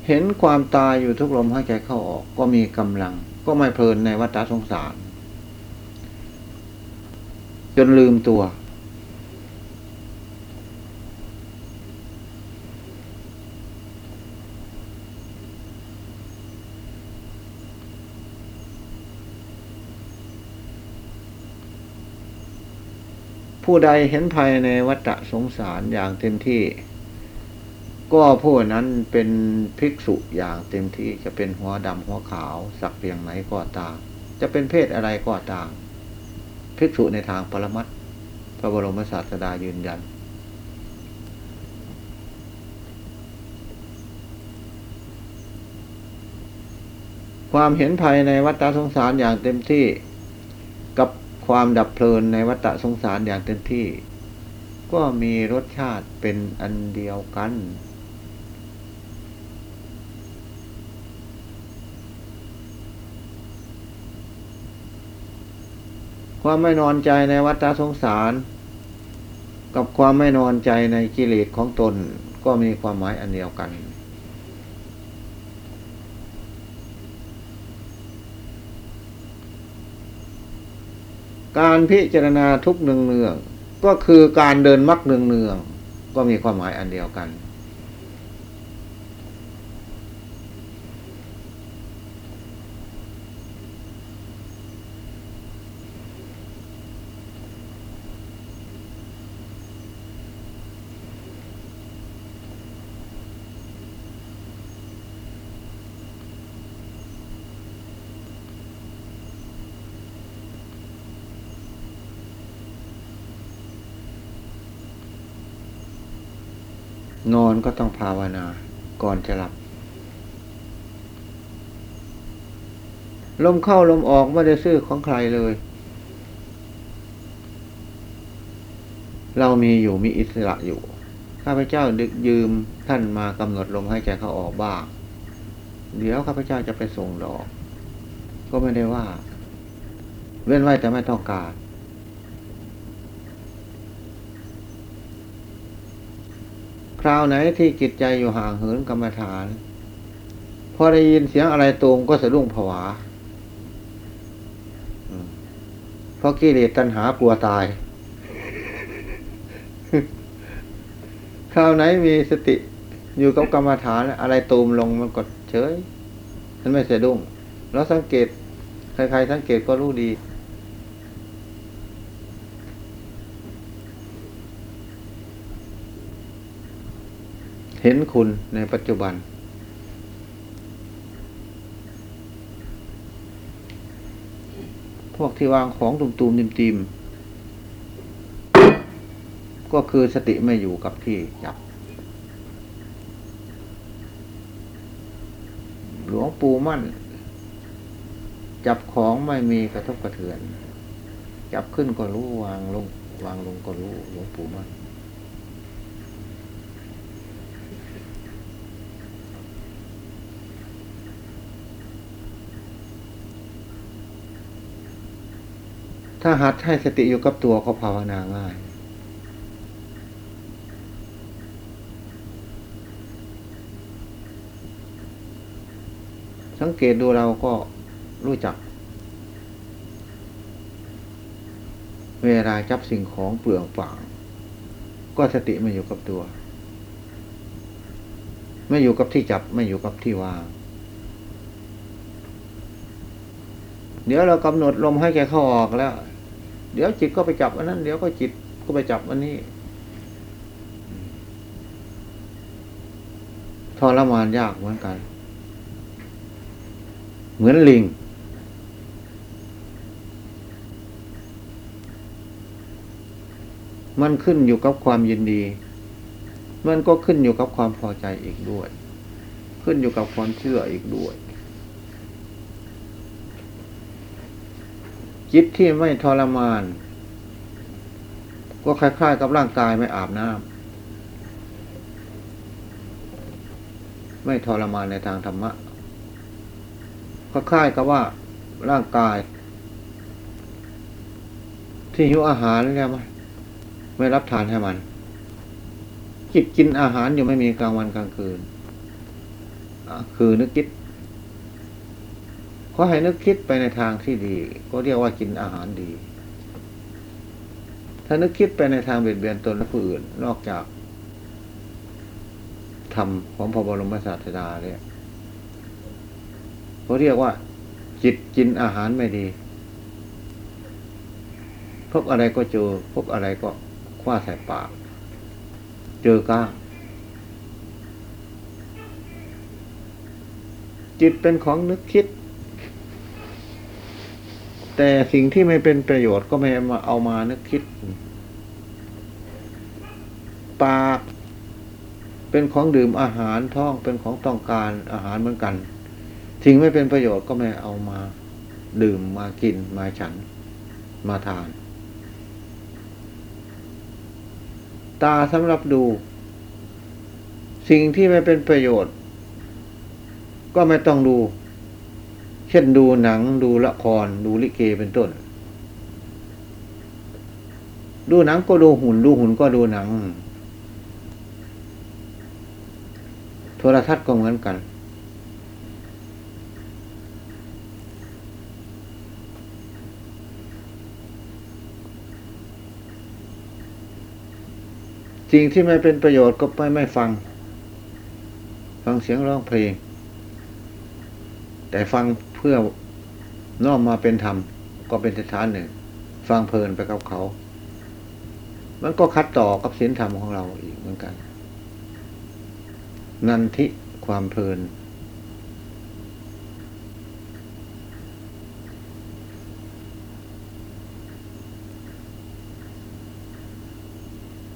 เห็นความตายอยู่ทุกลมหายใจเข้าออก ก็มีกำลัง ก็ไม่เพลินในวัฏสงสาร จนลืมตัว ผู้ใดเห็นภายในวัฏสงสารอย่างเต็มที่ ก็ผู้นั้นเป็นภิกษุอย่างเต็มที่จะเป็นหัวดำหัวขาว สักเพียงไหนก็ตาม จะเป็นเพศอะไรก็ตาม ภิกษุในทางปรมัตพระบรมศาสดายืนยัน ความเห็นภายในวัฏสงสารอย่างเต็มที่ ความดับเพลินในวัฏสงสารอย่างเต็มที่ ก็มีรสชาติเป็นอันเดียวกัน ความไม่นอนใจในวัฏสงสาร กับความไม่นอนใจในกิเลสของตนก็มีความหมายอันเดียวกัน การพิจารณาทุกเนืองเนืองก็คือการเดินมักเนืองเนืองก็มีความหมายอันเดียวกัน นอน ก็ต้องภาวนาก่อนจะหลับ ลมเข้าลมออกไม่ได้ซื้อของใครเลย เรามีอยู่มีอิสระอยู่ ข้าพเจ้าดึกยืมท่านมากำหนดลมให้ใจเขาออกบ้าง เดี๋ยวข้าพเจ้าจะไปส่งดอก ก็ไม่ได้ว่า เว้นไว้แต่ไม่ต้องการ ราวไหนที่จิตใจอยู่ห่างเหินกรรมฐาน พอได้ยินเสียงอะไรตรงก็สะดุ้งผวาเพราะกิเลสตัณหากลัวตายคราวไหนมีสติอยู่กับกรรมฐานอะไรตูมลงมันกดเฉยมันไม่สะดุ้งแล้วสังเกต ใครๆสังเกตก็รู้ดี เห็นคุณในปัจจุบัน พวกที่วางของตุ่มๆติมๆก็คือสติไม่อยู่กับที่จับ หลวงปู่มั่น จับของไม่มีกระทบกระเทือน จับขึ้นก็รู้วางลง วางลงก็รู้หลวงปู่มั่น ถ้าหัดให้สติอยู่กับตัวก็ภาวนาง่าย สังเกตดูเราก็รู้จัก เวลาจับสิ่งของเปลืองฝางก็สติไม่อยู่กับตัว ไม่อยู่กับที่จับไม่อยู่กับที่วางเดี๋ยวเรากำหนดลมให้แกเข้าออกแล้ว เดี๋ยวจิตก็ไปจับอันนั้น เดี๋ยวก็จิตก็ไปจับอันนี้ทรมานยากเหมือนกัน เหมือนลิง มันขึ้นอยู่กับความยินดี มันก็ขึ้นอยู่กับความพอใจอีกด้วย ขึ้นอยู่กับความเชื่ออีกด้วย จิตที่ไม่ทรมาน ก็คล้ายๆกับร่างกายไม่อาบน้ำไม่ทรมานในทางธรรมะคล้ายๆกับว่าร่างกาย ที่หิวอาหารเนี่ยมันไม่รับทานให้มันจิตกินอาหารอยู่ไม่มีกลางวันกลางคืน คือนึกคิด ขอให้นึกคิดไปในทางที่ดี ก็เรียกว่ากินอาหารดี ถ้านึกคิดไปในทางเบียดเบียนตนและผู้อื่น นอกจากธรรมของพระบรมศาสดาเนี่ยเขาเรียกว่า จิตกินอาหารไม่ดี พบอะไรก็เจอ พบอะไรก็คว้าใส่ปาก เจอก้างจิตเป็นของนึกคิด แต่สิ่งที่ไม่เป็นประโยชน์ก็ไม่มาเอามานึกคิด ปากเป็นของดื่มอาหารท้องเป็นของต้องการอาหารเหมือนกันสิ่งไม่เป็นประโยชน์ก็ไม่เอามาดื่มมากินมาฉันมาทาน ตาสำหรับดู สิ่งที่ไม่เป็นประโยชน์ ก็ไม่ต้องดู เช่นดูหนังดูละคร ดูลิเกเป็นต้น ดูหนังก็ดูหุ่น ดูหุ่นก็ดูหนัง โทรทัศน์ก็เหมือนกัน สิ่งที่ไม่เป็นประโยชน์ก็ไม่ไม่ฟัง ฟังเสียงร้องเพลง แต่ฟัง พื่อน้อมมาเป็นธรรม ก็เป็นสถานหนึ่ง ฟังเพลินไปกับเขา มันก็คัดต่อกับศีลธรรมของเราอีกเหมือนกัน นันทิความเพลิน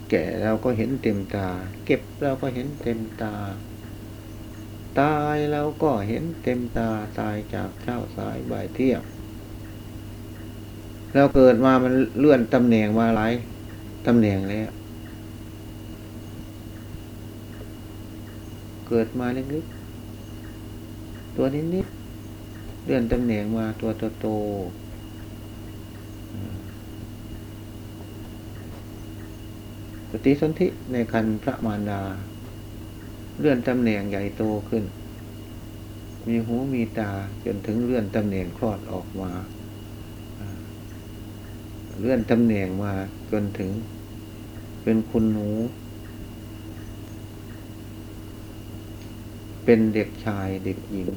แก่เราก็เห็นเต็มตา เก็บเราก็เห็นเต็มตา ตายเราก็เห็นเต็มตาตายจากเช้าสายบ่ายเที่ยงเราเกิดมามันเลื่อนตำแหน่งมาหลายตำแหน่งแล้ว เกิดมาเล็กๆตัวนิดๆเลื่อนตำแหน่งมาตัวโตๆปฏิสนธิในคันพระมารดา เลื่อนตำแหน่งใหญ่โตขึ้น มีหูมีตาจนถึงเลื่อนตำแหน่งคลอดออกมา เลื่อนตำแหน่งมาจนถึงเป็นคุณหนู เป็นเด็กชายเด็กหญิง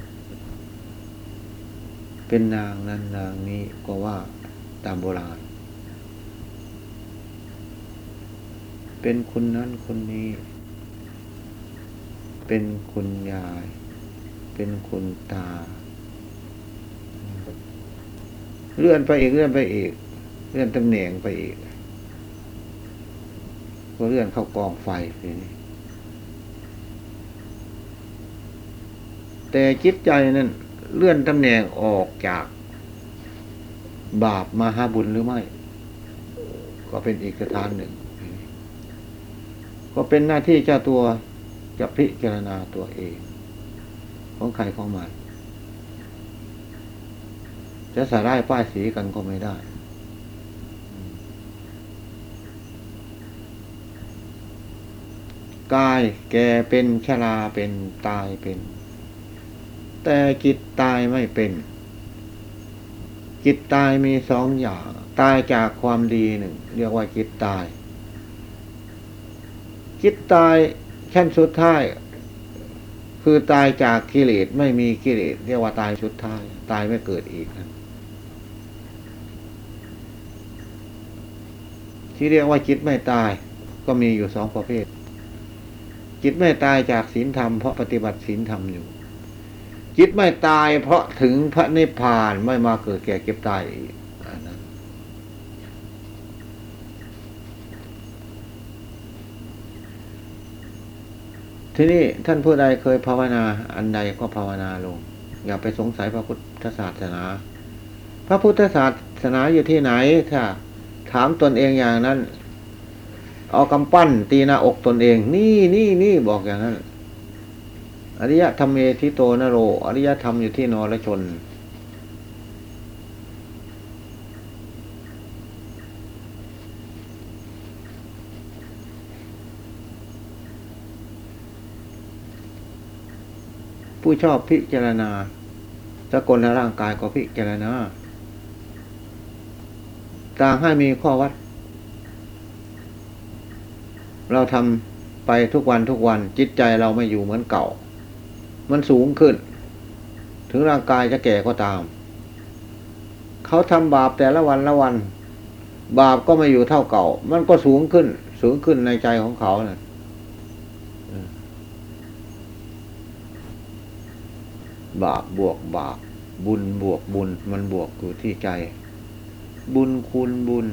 เป็นนางนั้นนางนี้ก็ว่าตามโบราณ เป็นคุณนั้นคนนี้ เป็นคุณยาย เป็นคุณตา เลื่อนไปอีกเลื่อนไปอีก เลื่อนตำแหน่งไปอีก ก็เลื่อนเข้ากองไฟนี่แต่จิตใจนั้นเลื่อนตำแหน่งออกจากบาปมาหาบุญหรือไม่กก็เป็นอีกสถานหนึ่ง ก็เป็นหน้าที่เจ้าตัว จะพิจารณาตัวเอง ของใครของมันจะใส่ได้ป้ายสีกันก็ไม่ได้ กายแก่เป็นชราเป็นตายเป็น แต่จิตตายไม่เป็น จิตตายมีสองอย่าง ตายจากความดีหนึ่ง เรียกว่าจิตตาย จิตตาย ชั้นสุดท้าย คือตายจากกิเลสไม่มีกิเลสเรียกว่าตายสุดท้าย ตายไม่เกิดอีกนะที่เรียกว่าจิตไม่ตายก็มีอยู่สองประเภท จิตไม่ตายจากศีลธรรมเพราะปฏิบัติศีลธรรมอยู่ จิตไม่ตายเพราะถึงพระนิพพานไม่มาเกิดแก่เก็บตายอีกอันนั้น ทีนี้ท่านผู้ใดเคยภาวนาอันใดก็ภาวนาลง อย่าไปสงสัยพระพุทธศาสนา พระพุทธศาสนาอยู่ที่ไหนถ้าถามตนเองอย่างนั้น เอากำปั้น ตีหน้าอกตนเอง นี่นี่นี่บอกอย่างนั้น อริยธรรมเมทิโตนโร อริยธรรมอยู่ที่นรชน ผู้ชอบพิจารณาสกลและร่างกายก็พิจารณาต่างให้มีข้อวัด เราทำไปทุกวันทุกวันจิตใจเราไม่อยู่เหมือนเก่า มันสูงขึ้น ถึงร่างกายจะแก่ก็ตาม เขาทำบาปแต่ละวันละวัน บาปก็ไม่อยู่เท่าเก่า มันก็สูงขึ้น สูงขึ้นในใจของเขานะ่ะ บาปบวกบาป บุญบวกบุญ มันบวกอยู่ที่ใจ บุญคูณบุญ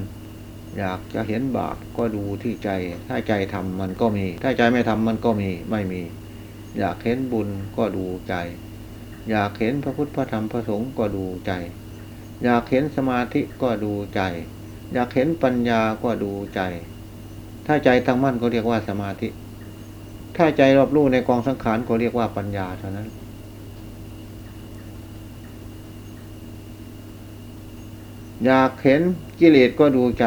อยากจะเห็นบาปก็ดูที่ใจ ถ้าใจทำมันก็มี ถ้าใจไม่ทำมันก็มีไม่มี อยากเห็นบุญก็ดูใจ อยากเห็นพระพุทธพระธรรมพระสงฆ์ก็ดูใจ อยากเห็นสมาธิก็ดูใจ อยากเห็นปัญญาก็ดูใจ ถ้าใจตั้งมั่นก็เรียกว่าสมาธิ ถ้าใจรอบรู้ในกองสังขารก็เรียกว่าปัญญาเท่านั้น อยากเห็นกิเลสก็ดูใจ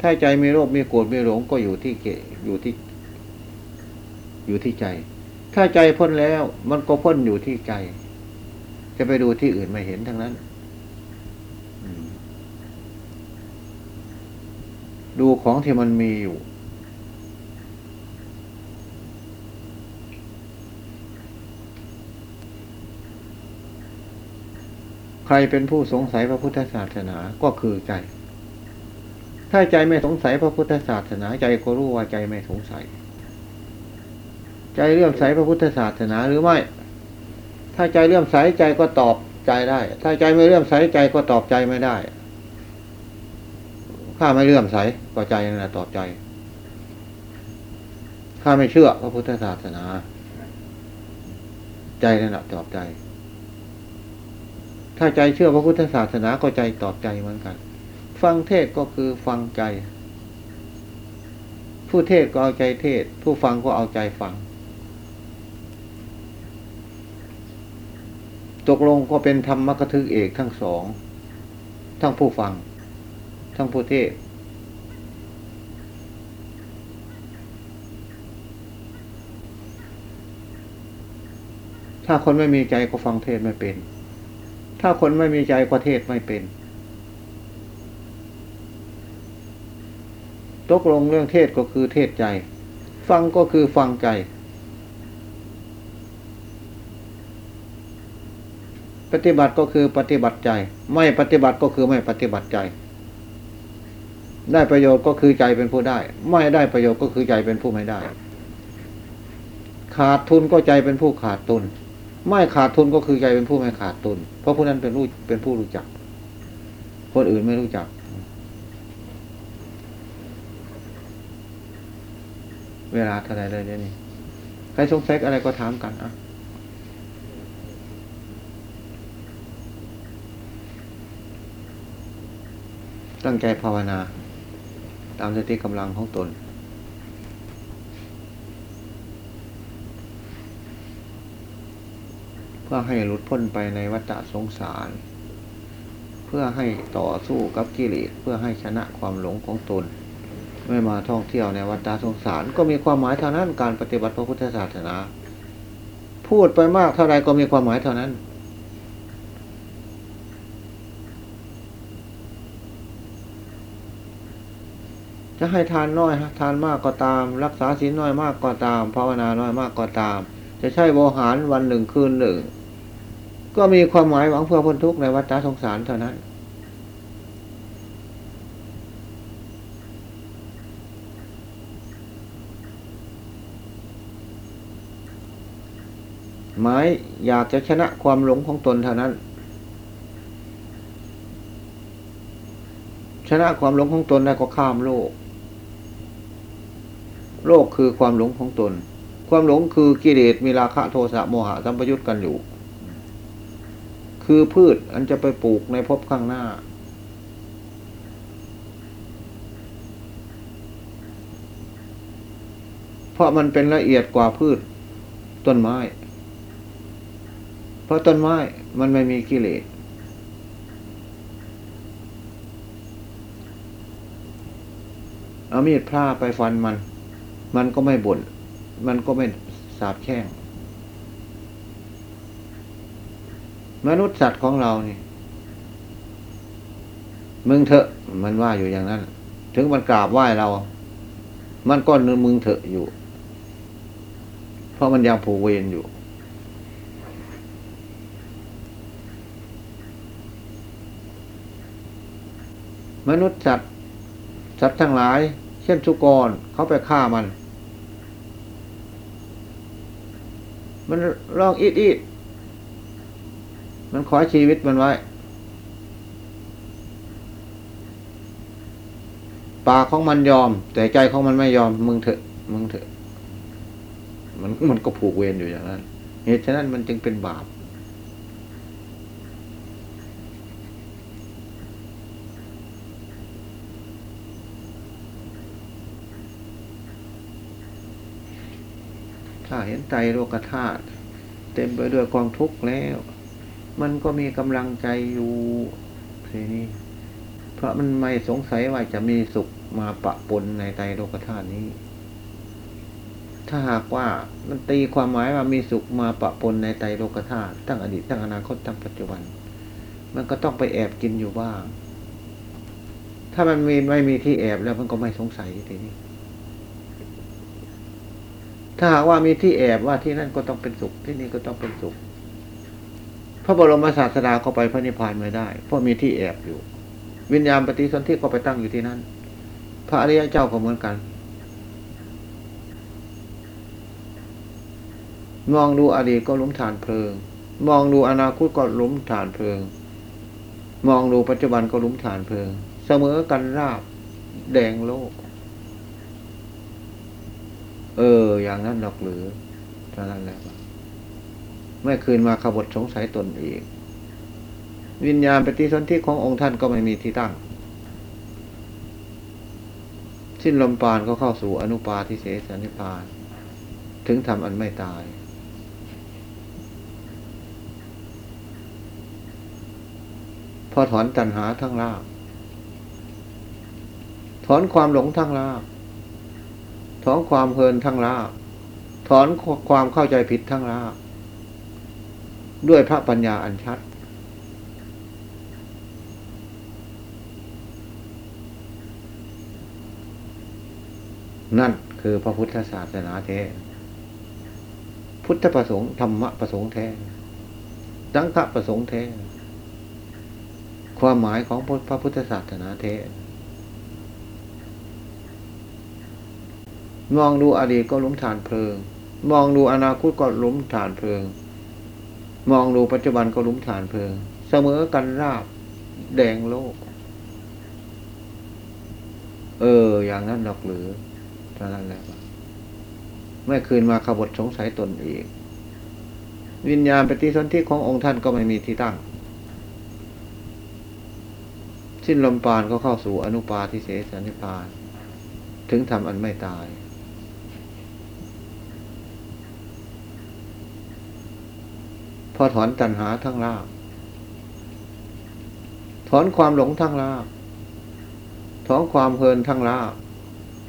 ถ้าใจมีโรคมีโกรธมีหลงก็อยู่ที่เกอยู่ที่ อยู่ที่ใจ ถ้าใจพ้นแล้วมันก็พ้นอยู่ที่ใจ จะไปดูที่อื่นไม่เห็นทั้งนั้นดูของที่มันมีอยู่ รเป็นผู้สงสัยพระพุทธศาสนาก็คือใจ ถ้าใจไม่สงสัยพระพุทธศาสนา ใจก็รู้ว่าใจไม่สงสัย ใจเลื่อมใสพระพุทธศาสนาหรือไม่ ถ้าใจเลื่อมใสใจก็ตอบใจได้ ถ้าใจไม่เลื่อมใสใจก็ตอบใจไม่ได้ข้าไม่เลื่อมใสก็ใจนั่นแหละตอบใจข้าไม่เชื่อพระพุทธศาสนา ใจนั่นแหละตอบใจ ถ้าใจเชื่อพระพุทธศาสนาก็ใจตอบใจเหมือนกัน ฟังเทศก็คือฟังใจ ผู้เทศก็เอาใจเทศ ผู้ฟังก็เอาใจฟัง ตกลงก็เป็นธรรมกทึกเอกทั้งสอง ทั้งผู้ฟัง ทั้งผู้เทศถ้าคนไม่มีใจก็ฟังเทศไม่เป็น ถ้าคนไม่มีใจก็เทศไม่เป็น ตกลงเรื่องเทศก็คือเทศใจ ฟังก็คือฟังใจ ปฏิบัติก็คือปฏิบัติใจ ไม่ปฏิบัติก็คือไม่ปฏิบัติใจ ได้ประโยชน์ก็คือใจเป็นผู้ได้ ไม่ได้ประโยชน์ก็คือใจเป็นผู้ไม่ได้ ขาดทุนก็ใจเป็นผู้ขาดทุน ไม่ขาดทุนก็คือใจเป็นผู้ไม่ขาดทุน เพราะผู้นั้นเป็นรู้เป็นผู้รู้จัก คนอื่นไม่รู้จัก เวลาเท่าไรเลยเดี๋ยวนี้ใครสงสัยอะไรก็ถามกันอะตั้งใจภาวนา ตามสติกำลังของตน พื่อให้หลุดพ้นไปในวัฏสงสาร เพื่อให้ต่อสู้กับกิเลสเพื่อให้ชนะความหลงของตน ไม่มาท่องเที่ยวในวัฏสงสาร ก็มีความหมายเท่านั้นการปฏิบัติพระพุทธศาสนา พูดไปมากเท่าไรก็มีความหมายเท่านั้นจะให้ทานน้อยทานมากก็ตาม รักษาศีลน้อยมากก็ตามภาวนาน้อยมากก็ตาม จะใช้โวหารวันหนึ่งคืนหนึ่ง ก็มีความหมายหวังเพื่อพ้นทุกข์ในวัฏสงสารเท่านั้น หมายอยากจะชนะความหลงของตนเท่านั้น ชนะความหลงของตนได้ก็ข้ามโลก โลกคือความหลงของตน ความหลงคือกิเลสมีราคะโทสะโมหะสัมปยุตกันอยู่ คือพืชอันจะไปปลูกในภพข้างหน้า เพราะมันเป็นละเอียดกว่าพืชต้นไม้ เพราะต้นไม้มันไม่มีกิเลสเอามีดพร่าไปฟันมัน มันก็ไม่บน่น มันก็ไม่สาบแช่ง มนุษย์สัตว์ของเรานี่ มึงเถอะมันว่าอยู่อย่างนั้น ถึงมันกราบไหว้เรา มันก็นึกมึงเถอะอยู่ เพราะมันยังผูกเวรอยู่ มนุษย์สัตว์สัตว์ทั้งหลาย เช่นสุกรเขาไปฆ่ามัน มันร้องอีดอีด มันขอชีวิตมันไว้ ปากของมันยอม แต่ใจของมันไม่ยอม มึงเถอะ มึงเถอะ มันมันก็ผูกเวรอยู่อย่างนั้นเหตุฉะนั้นมันจึงเป็นบาปถ้าเห็นใจโลกธาตุเต็มไปด้วยกองทุกข์แล้ว มันก็มีกำลังใจอยู่ทีนี้ เพราะมันไม่สงสัยว่าจะมีสุขมาปะปนในใจโลกธาตุนี้ ถ้าหากว่ามันตีความหมายว่ามีสุขมาปะปนในใจโลกธาตุตั้งอดีตตั้งอนาคตตั้งปัจจุบัน มันก็ต้องไปแอบกินอยู่บ้าง ถ้ามันมีไม่มีที่แอบแล้วมันก็ไม่สงสัยทีนี้ถ้าหากว่ามีที่แอบว่าที่นั่นก็ต้องเป็นสุขที่นี่ก็ต้องเป็นสุข พระบรมศาสดาก็ไปพระนิพพานไม่ได้ เพราะมีที่แอบอยู่ วิญญาณปฏิสนธิก็ไปตั้งอยู่ที่นั่น พระอริยเจ้าก็เหมือนกันมองดูอดีตก็ล้มฐานเพลิง มองดูอนาคตก็ล้มฐานเพลิง มองดูปัจจุบันก็ล้มฐานเพลิง เสมอกันราบแดงโลก เออ อย่างนั้นดอกหรือเท่านั้นแหละ เมื่อคืนมาขบฏสงสัยตนอีก วิญญาณปฏิสนธิขององค์ท่านก็ไม่มีที่ตั้ง สิ้นลมปานก็เข้าสู่อนุปาทิเสสนิพาน ถึงทำอันไม่ตายพอถอนตัณหาทั้งลากถอนความหลงทั้งลากถอนความเพลินทั้งลากถอนความเข้าใจผิดทั้งลาก ด้วยพระปัญญาอันชัด นั่นคือพระพุทธศาสนาแท้ พุทธประสงค์ธรรมประสงค์แท้สังฆประสงค์แท้ ความหมายของพระพุทธศาสนาแท้มองดูอดีตก็ล้มฐานเพลิง มองดูอนาคตก็ล้มฐานเพลิง มองดูปัจจุบันก็ลุ้มฐานเพลิง เสมอกันราบแดงโลก เออ อย่างนั้นดอกหรือเท่านั้นแหละเมื่อคืนมาขบฏสงสัยตนอีก วิญญาณปฏิสนธิขององค์ท่านก็ไม่มีที่ตั้ง สิ้นลมปานก็เข้าสู่อนุปาทิเสสนิพาน ถึงทำอันไม่ตาย พอถอนตัณหาทั้งรากถอนความหลงทั้งรากถอนความเพลินทั้งราก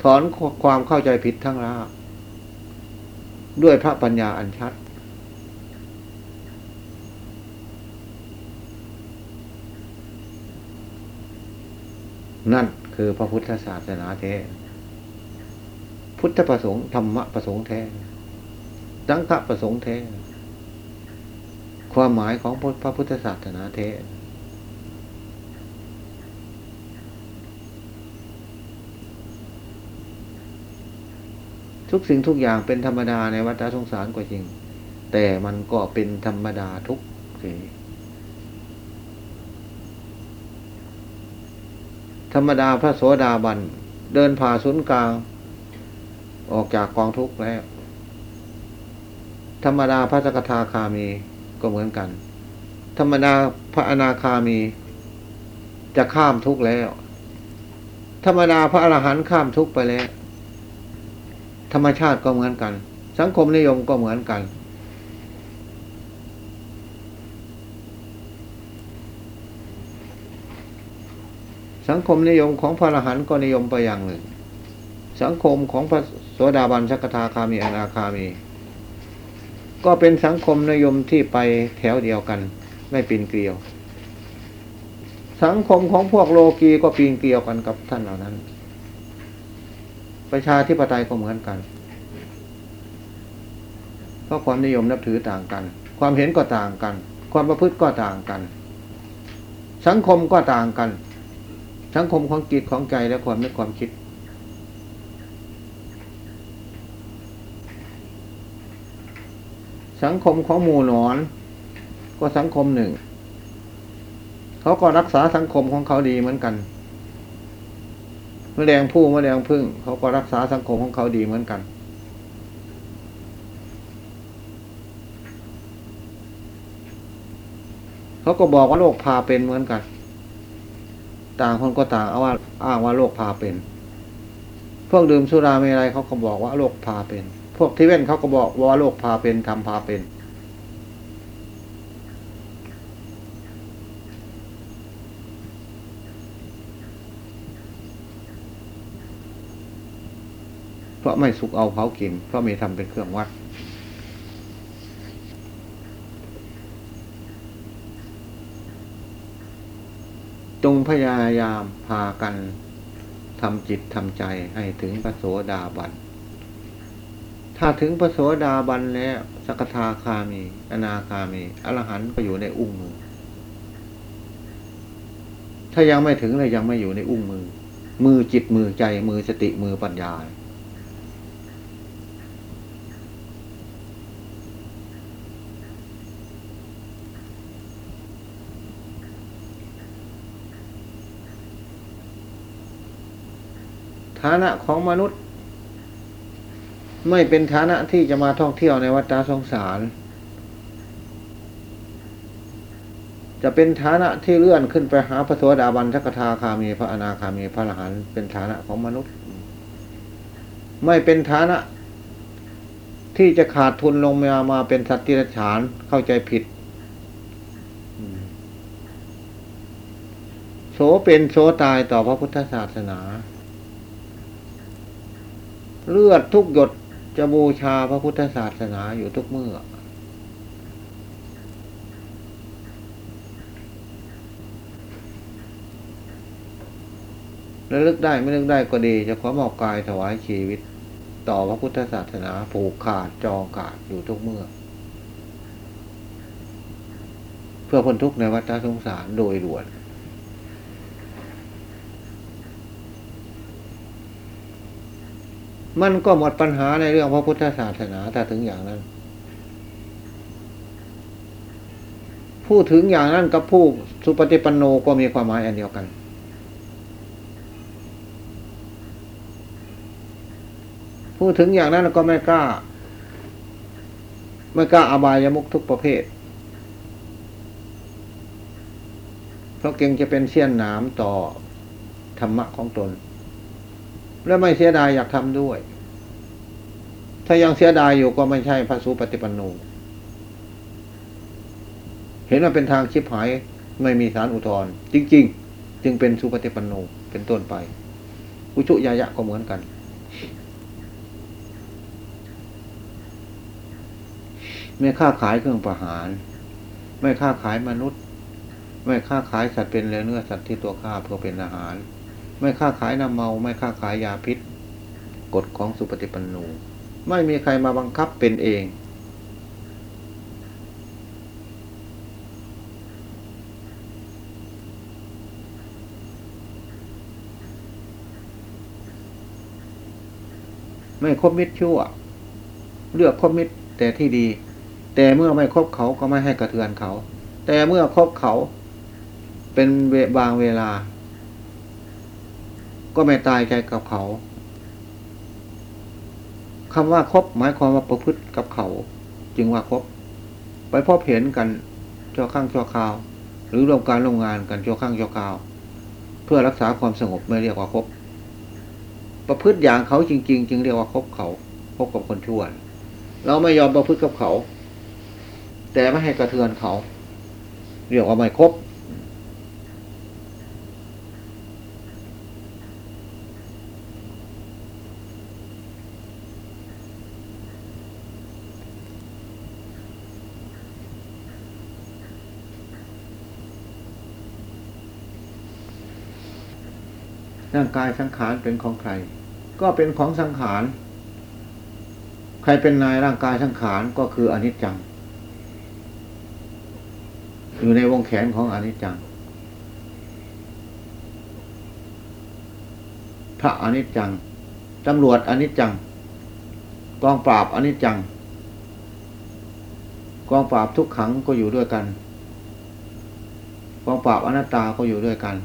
ถอนความเข้าใจผิดทั้งรากด้วยพระปัญญาอันชัด นั่นคือพระพุทธศาสนาแท้ พุทธประสงค์ธรรมะประสงค์แท้สังฆประสงค์แท้ ความหมายของพระพุทธศาสนาแท้ทุกสิ่งทุกอย่างเป็นธรรมดาในวัฏสงสารก็จริง แต่มันก็เป็นธรรมดาทุกสิ่งธรรมดาพระโสดาบัน เดินผ่าศูนย์กลาง ออกจากกองทุกข์แล้ว ธรรมดาพระสกทาคามี ก็เหมือนกัน ธรรมดาพระอนาคามี จะข้ามทุกข์แล้ว ธรรมดาพระอรหันต์ข้ามทุกข์ไปแล้ว ธรรมชาติก็เหมือนกัน สังคมนิยมก็เหมือนกัน สังคมนิยมของพระอรหันต์ก็นิยมไปอย่างหนึ่ง สังคมของพระโสดาบันสักทาคามีอนาคามี ก็เป็นสังคมนิยมที่ไปแถวเดียวกัน ไม่ปีนเกลียว สังคมของพวกโลกีก็ปีนเกลียวกันกับท่านเหล่านั้น ประชาธิปไตยก็เหมือนกันเพราะความนิยมนับถือต่างกัน ความเห็นก็ต่างกัน ความประพฤติก็ต่างกัน สังคมก็ต่างกัน สังคมของจิตของใจและความนึกความคิด สังคมของหมู่นอน ก็สังคมหนึ่ง เขาก็รักษาสังคมของเขาดีเหมือนกันมแมลงผู้มแมลงพึ่ง เขาก็รักษาสังคมของเขาดีเหมือนกัน เขาก็บอกว่าโรคพาเป็นเหมือนกัน ต่างคนก็ต่างเอาว่าอ้างว่าโรคพาเป็น พวกดื่มสุราเมรัยเขาก็บอกว่าโรคพาเป็น วกที่เว้นเขาก็บอกว่าโรคพาเป็นทำพาเป็น เพราะไม่สุกเอาเผากิน เพราะมีทำเป็นเครื่องวัดจงพยายามพากันทำจิตทำใจให้ถึงพระโสดาบัน ถ้าถึงพระโสดาบันแล้วสกทาคามี อนาคามีอรหันต์ก็อยู่ในอุ้งมือ ถ้ายังไม่ถึงเลยยังไม่อยู่ในอุ้งมือ มือจิตมือใจมือสติมือปัญญา ฐานะของมนุษย์ ไม่เป็นฐานะที่จะมาท่องเที่ยวในวัฏสงสาร จะเป็นฐานะที่เลื่อนขึ้นไปหาพระโสดาบันทักทาคามีพระอนาคามีพระอรหันต์เป็นฐานะของมนุษย์ ไม่เป็นฐานะที่จะขาดทุนลงมามาเป็นสัตว์ที่ฉานเข้าใจผิด โสเป็นโสตายต่อพระพุทธศาสนา เลือดทุกหยด จะบูชาพระพุทธศาสนาอยู่ทุกเมื่อระลึกได้ไม่ลึกได้ก็ดีจะขอมอบกายถวายชีวิต ต่อพระพุทธศาสนาผูกขาดจองขาดอยู่ทุกเมื่อ เพื่อพ้นทุกข์ในวัฏสงสารโดยด่วน มันก็หมดปัญหาในเรื่องพระพุทธศาสนาถ้าถึงอย่างนั้น พูดถึงอย่างนั้นกับผู้สุปฏิปันโนก็มีความหมายอันเดียวกัน พูดถึงอย่างนั้นก็ไม่กล้า ไม่กล้าอบายมุกทุกประเภท เพราะเก่งจะเป็นเสี้ยนหนามต่อธรรมะของตน และไม่เสียดายอยากทำด้วย ถ้ายังเสียดายอยู่ก็ไม่ใช่พระสุปฏิปันโนเห็นว่าเป็นทางชิบหายไม่มีสารอุทธรจริง ๆ จึงเป็นสุปฏิปันโนเป็นต้นไป อุชุยายะก็เหมือนกันไม่ค้าขายเครื่องประหาร ไม่ค้าขายมนุษย์ ไม่ค้าขายสัตว์เป็นเนื้อสัตว์ที่ตัวฆ่าเพื่อเป็นอาหาร ไม่ค้าขายน้ำเมา ไม่ค้าขายยาพิษ กฎของสุปฏิปันโนไม่มีใครมาบังคับเป็นเอง ไม่คบมิตรชั่ว เลือกคบมิตรแต่ที่ดี แต่เมื่อไม่คบเขาก็ไม่ให้กระเทือนเขา แต่เมื่อคบเขาเป็นบางเวลา ก็ไม่ตายใจกับเขาคำว่าคบหมายความว่าประพฤติกับเขา จึงว่าคบ ไปพบเห็นกันชั่วข้างชั่วคราว หรือร่วมการร่วมงานกันชั่วข้างชั่วคราว เพื่อรักษาความสงบไม่เรียกว่าคบ ประพฤติอย่างเขาจริง ๆ จึงเรียกว่าคบเขาคบกับคนชั่วเราไม่ยอมประพฤติกับเขา แต่ไม่ให้กระเทือนเขา เรียกว่าไม่คบ ร่างกายสังขารเป็นของใคร ก็เป็นของสังขาร ใครเป็นนายร่างกายสังขารก็คืออนิจจัง อยู่ในวงแขนของอนิจจัง พระอนิจจังตำรวจอนิจจัง กองปราบอนิจจัง กองปราบทุกขังก็อยู่ด้วยกัน กองปราบอนัตตาก็อยู่ด้วยกัน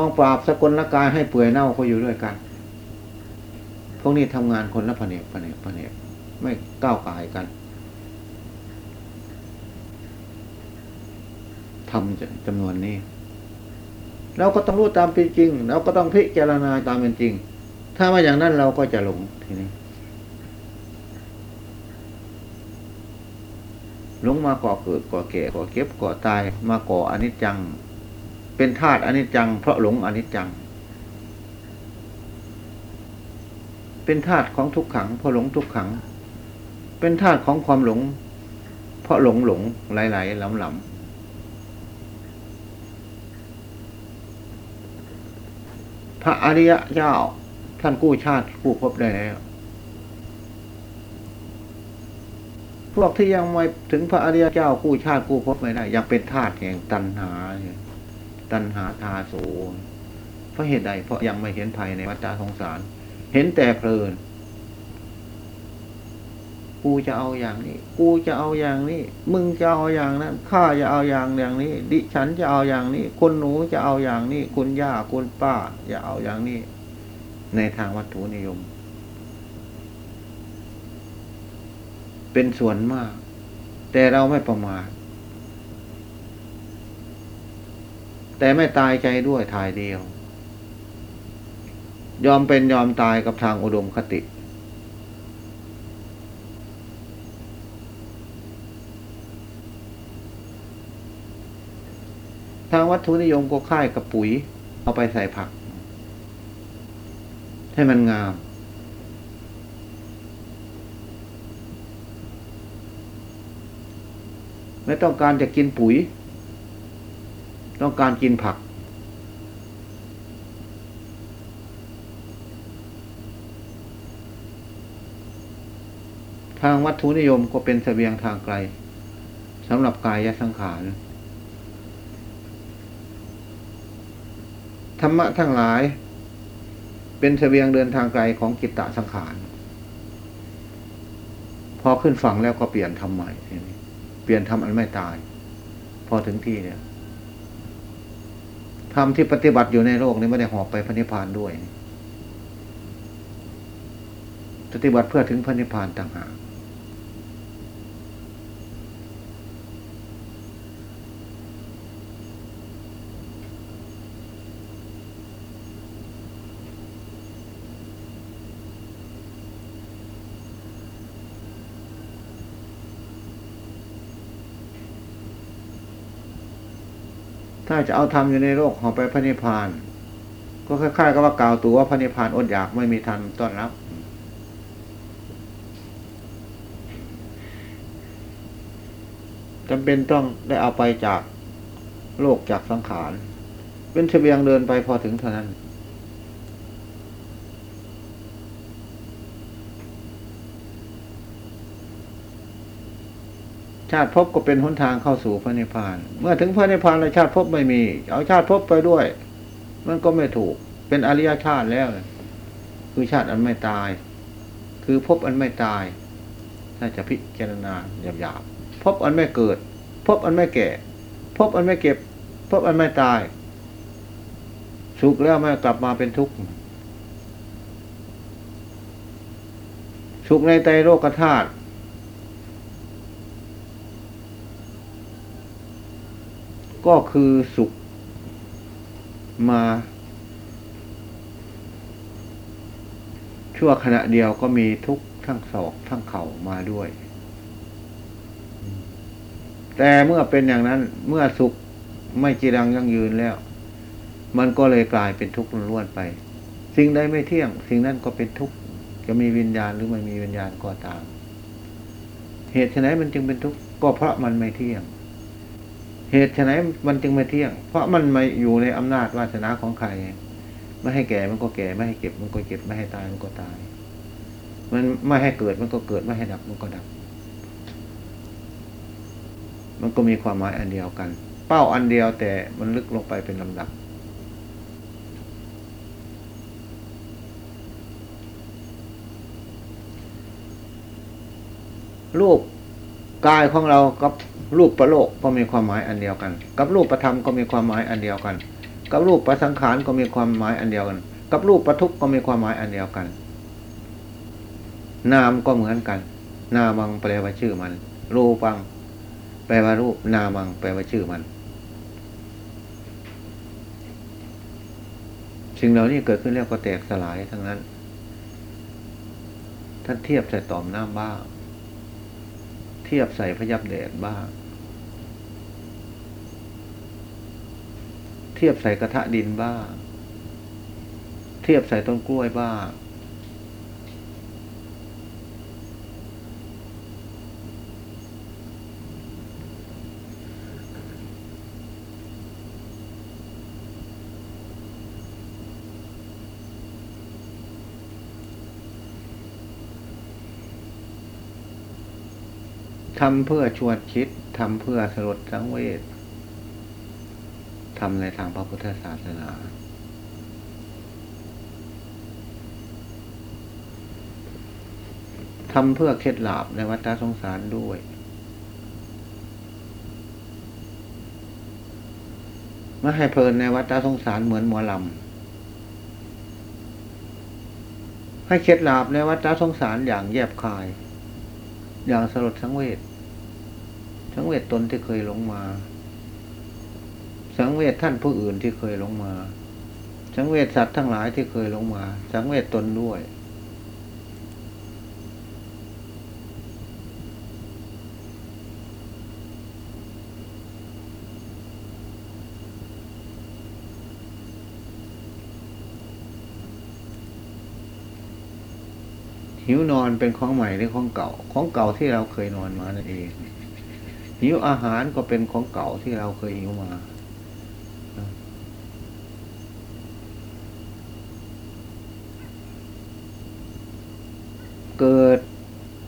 องปราบสกลละกายให้เปื่อยเน่าก็อยู่ด้วยกัน พวกนี้ทำงานคนละแผนกแผนกแผนกไม่ก้าวกายกันทำจำนวนนี้เราก็ต้องรู้ตามเป็นจริงเราก็ต้องพิจารณาตามเป็นจริง ถ้าไม่อย่างนั้นเราก็จะหลงทีนี้หลงมาก่อเกิดก่อแก่ก่อเก็บก่อตายมาก่ออนิจจัง เป็นธาตุอนิจจัง เพราะหลงอนิจจัง เป็นธาตุของทุกขังเพราะหลงทุกขัง เป็นธาตุของความหลง เพราะหลงหลงไหลๆหลำหลำพระอริยะเจ้า ท่านกู้ชาติกู้ภพได้แล้วพวกที่ยังไม่ถึงพระอริยเจ้ากู้ชาติกู้ภพไม่ได้ ยังเป็นธาตุแห่งตัณหา ตัณหาทาโสเพราะเหตุใด เพราะยังไม่เห็นภัยในวัฏสงสาร เห็นแต่เพลิน กูจะเอาอย่างนี้ กูจะเอาอย่างนี้ มึงจะเอาอย่างนั้น ข้าจะเอาอย่างอย่างนี้ ดิฉันจะเอาอย่างนี้คุณหนูจะเอาอย่างนี้ คุณย่าคุณป้าจะเอาอย่างนี้ ในทางวัตถุนิยม เป็นส่วนมาก แต่เราไม่ประมาท แต่ไม่ตายใจด้วยทายเดียว ยอมเป็นยอมตายกับทางอุดมคติ ทางวัตถุนิยมก็ค่ายกับปุ๋ย เอาไปใส่ผัก ให้มันงามไม่ต้องการจะกินปุ๋ย ต้องการกินผัก ทางวัตถุนิยมก็เป็นสเสบียงทางไกลสำหรับกายสังขารธรรมะทั้งหลาย เป็นเสบียงเดินทางไกลของกิตตสังขารพอขึ้นฝั่งแล้วก็เปลี่ยนทำใหม่เปลี่ยนทำอันไม่ตาย พอถึงที่เนี่ย ทำที่ปฏิบัติอยู่ในโลกนี้ไม่ได้หอบไปพระนิพพานด้วย ปฏิบัติเพื่อถึงพระนิพพานต่างหาก ถ้าจะเอาทำอยู่ในโลกหอไปพระนิพพาน ก็คล้ายๆกับว่ากล่าวตัวว่าพระนิพพานอดอยากไม่มีทันต้อนรับจำเป็นต้องได้เอาไปจากโลกจากสังขาร เป็นเสบียงเดินไปพอถึงเท่านั้น ชาติภพก็เป็นหนทางเข้าสู่พระนิพพาน เมื่อถึงพระนิพพานแล้วชาติภพไม่มี เอาชาติภพไปด้วย มันก็ไม่ถูก เป็นอริยชาติแล้ว คือชาติอันไม่ตาย คือภพอันไม่ตายถ้าจะพิจารณาหยาบๆภพอันไม่เกิดภพอันไม่แก่ภพอันไม่เก็บภพอันไม่ตาย สุขแล้วไม่กลับมาเป็นทุกข์สุขในใจโลกธาตุ ก็คือสุขมา ชั่วขณะเดียวก็มีทุกข์ทั้งศอกทั้งเข่ามาด้วย แต่เมื่อเป็นอย่างนั้นเมื่อสุขไม่จีรังยั่งยืนแล้ว มันก็เลยกลายเป็นทุกข์ล้วนๆไป สิ่งใดไม่เที่ยง สิ่งนั้นก็เป็นทุกข์จะมีวิญญาณหรือไม่มีวิญญาณก็ตาม เหตุไฉนมันจึงเป็นทุกข์ก็เพราะมันไม่เที่ยง เหตุไฉนมันจึงไม่เที่ยง เพราะมันม่อยู่ในอำนาจวาสนาของใคร ไม่ให้แก่มันก็แก่ ไม่ให้เก็บ มันก็เก็บ ไม่ให้ตายมันก็ตาย มันไม่ให้เกิดมันก็เกิด ไม่ให้ดับมันก็ดับ มันก็มีความหมายอันเดียวกัน เป้าอันเดียวแต่มันลึกลงไปเป็นลำดับ รูปกายของเรากับ รูปประโลกก็มีความหมายอันเดียวกัน กับรูปประธรรมก็มีความหมายอันเดียวกัน กับรูปประสังขารก็มีความหมายอันเดียวกัน กับรูปประทุกก็มีความหมายอันเดียวกัน นามก็เหมือนกัน นามังแปลว่าชื่อมัน รูปัง แปลว่ารูป นามังแปลว่าชื่อมัน สิ่งเหล่านี้เกิดขึ้นแล้วก็แตกสลายทั้งนั้น ท่านเทียบใส่ต่อมน้ำบ้าง เทียบใส่พยับแดดบ้าง เทียบใส่กระทะดินบ้าง เทียบใส่ต้นกล้วยบ้าง ทำเพื่อชวนคิดทำเพื่อสลดสังเวชทำในทางพระพุทธศาสนา ทำเพื่อเคล็ดลับในวัฏสงสารด้วย ไม่ให้เพลินในวัฏสงสารเหมือนหมอลำ ให้เคล็ดลับในวัฏสงสารอย่างแยบคาย อย่างสลดสังเวชสังเวชตนที่เคยหลงมา สังเวชท่านผู้อื่นที่เคยหลงมา สังเวชสัตว์ทั้งหลายที่เคยหลงมา สังเวชตนด้วย หิวนอนเป็นของใหม่หรือของเก่า ของเก่าที่เราเคยนอนมานั่นเอง หิวอาหารก็เป็นของเก่าที่เราเคยหิวมาเกิด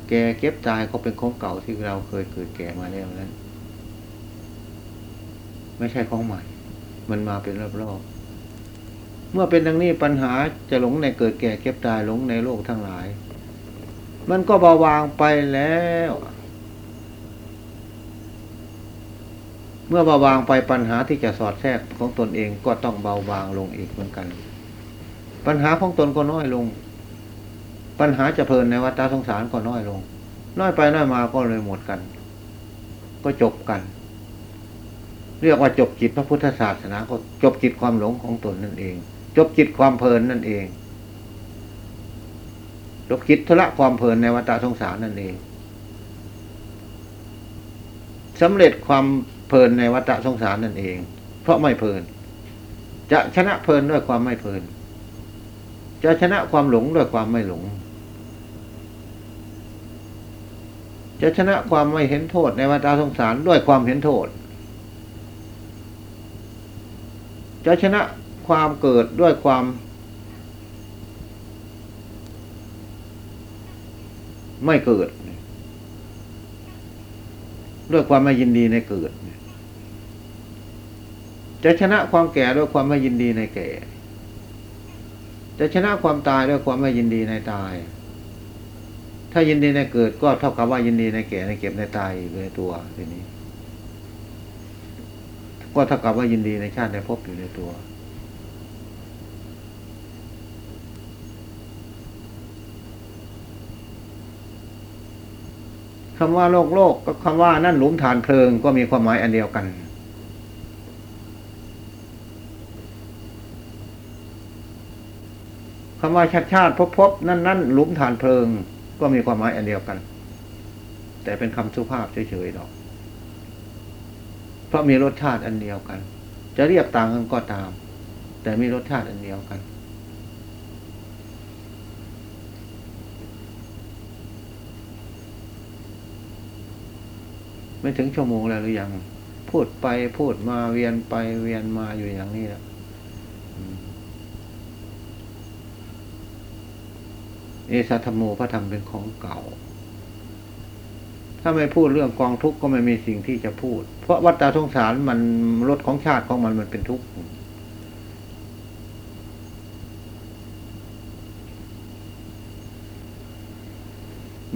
แก่เก็บตายก็เป็นของเก่าที่เราเคยเกิดแก่มาแล้วนั้น ไม่ใช่ของใหม่ มันมาเป็นรอบๆเมื่อเป็นดังนี้ปัญหาจะหลงในเกิดแก่เก็บตายหลงในโลกทั้งหลาย มันก็เบาบางไปแล้ว เมื่อเบาบางไปปัญหาที่จะสอดแทรกของตนเองก็ต้องเบาบางลงอีกเหมือนกัน ปัญหาของตนก็น้อยลง ปัญหาจะเพลินในวัฏสงสารก็น้อยลง น้อยไปน้อยมาก็เลยหมดกัน ก็จบกัน เรียกว่าจบจิตพระพุทธศาสนาก็จบจิตความหลงของตนนั่นเอง จบจิตความเพลินนั่นเอง จบจิตทุละความเพลินในวัฏสงสารนั่นเองสำเร็จความเพลินในวัฏสงสารนั่นเอง เพราะไม่เพลิน จะชนะเพลินด้วยความไม่เพลิน จะชนะความหลงด้วยความไม่หลง จะชนะความไม่เห็นโทษในวัฏสงสารด้วยความเห็นโทษ จะชนะความเกิดด้วยความ ไม่เกิดด้วยความไม่ยินดีในเกิด จะชนะความแก่ด้วยความไม่ยินดีในแก่ จะชนะความตายด้วยความไม่ยินดีในตาย ถ้ายินดีในเกิดก็เท่ากับว่ายินดีในแก่ในเก็บในตายอยู่ในตัวทีนี้ ก็เท่ากับว่ายินดีในชาติในภพอยู่ในตัว คำว่าโลกโลกกับคำว่านั่นหลุมฐานเพลิงก็มีความหมายอันเดียวกันคำว่าชาติชาติพบพบนั่นนั่นหลุมฐานเพลิง ก็มีความหมายอันเดียวกัน แต่เป็นคำสุภาพเฉยๆหรอก เพราะมีรสชาติอันเดียวกัน จะเรียกต่างกันก็ตาม แต่มีรสชาติอันเดียวกัน ไม่ถึงชั่วโมงแล้วหรือยัง พูดไปพูดมาเวียนไปเวียนมาอยู่อย่างนี้แหละเอสาธรรมโมพระธรรมเป็นของเก่า ถ้าไม่พูดเรื่องกองทุกข์ก็ไม่มีสิ่งที่จะพูด เพราะวัฏฏะสงสารมันรถของชาติของมันมันเป็นทุกข์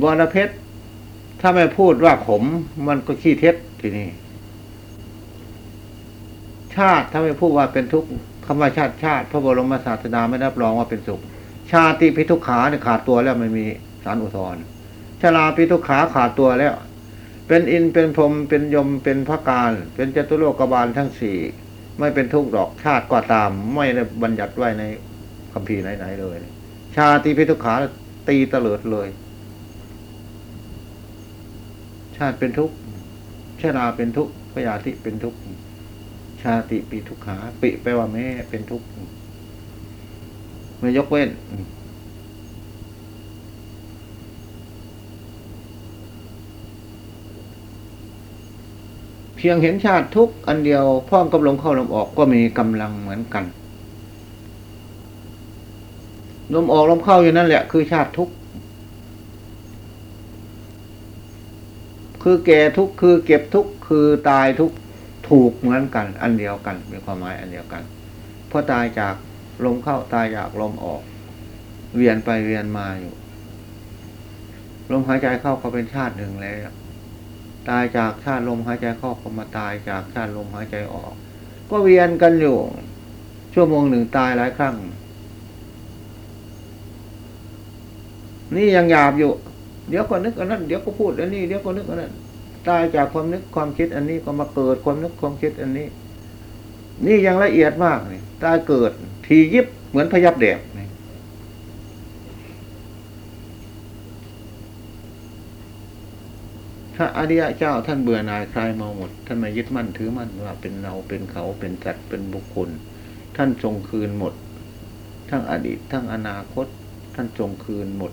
บรเพชร ถ้าไม่พูดว่าขม มันก็ขี้เท็จทีนี้ชาติถ้าไม่พูดว่าเป็นทุกข์คำว่าชาติชาติ พระบรมศาสดาไม่รับรองว่าเป็นสุข ชาติพิทุกขาเนี่ยขาดตัวแล้วไม่มีสารอุทธรชาลาพิทุกขาขาดตัวแล้ว เป็นอินเป็นพรมเป็นยมเป็นพระการ เป็นจตุโลกบาลทั้งสี่ไม่เป็นทุกข์ดอกชาติก็ตาม ไม่ได้บัญญัติไว้ในคัมภีร์ไหนๆเลย ชาติพิทุกขาตีเตลิดเลย ชาติเป็นทุกข์ชราเป็นทุกข์พยาธิเป็นทุกข์ชาติปีทุกขาปิแปลว่าแม่เป็นทุกข์ไม่ยกเว้นเพียงเห็นชาติทุกข์อันเดียวพร้อมกับลมเข้าลมออกก็มีกำลังเหมือนกัน ลมออกลมเข้าอยู่นั่นแหละคือชาติทุก คือแก่ทุกคือเก็บทุกคือตายทุกถูกเหมือนกัน อันเดียวกันมีความหมายอันเดียวกันเพราะตายจากลมเข้าตายจากลมออก เวียนไปเวียนมาอยู่ ลมหายใจเข้าก็เป็นชาติหนึ่งแล้วตายจากชาติลมหายใจเข้าก็มาตายจากชาติลมหายใจออก ก็เวียนกันอยู่ ชั่วโมงหนึ่งตายหลายครั้ง นี่ยังหยาบอยู่ เดี๋ยวก็นึกอันนั้น เดี๋ยวก็พูดอันนี้ เดี๋ยวก็นึกอันนั้น ตายจากความนึกความคิดอันนี้ก็มาเกิดความนึกความคิดอันนี้ นี่ยังละเอียดมากเลยตายเกิด ทียิบเหมือนพยับแดบถ้าอริยะเจ้าท่านเบื่อหน่ายคลายเมาหมด ท่านไม่ยึดมั่นถือมั่นว่าเป็นเราเป็นเขาเป็นสัตว์เป็นบุคคล ท่านทรงคืนหมด ทั้งอดีต ทั้งอนาคต ท่านทรงคืนหมด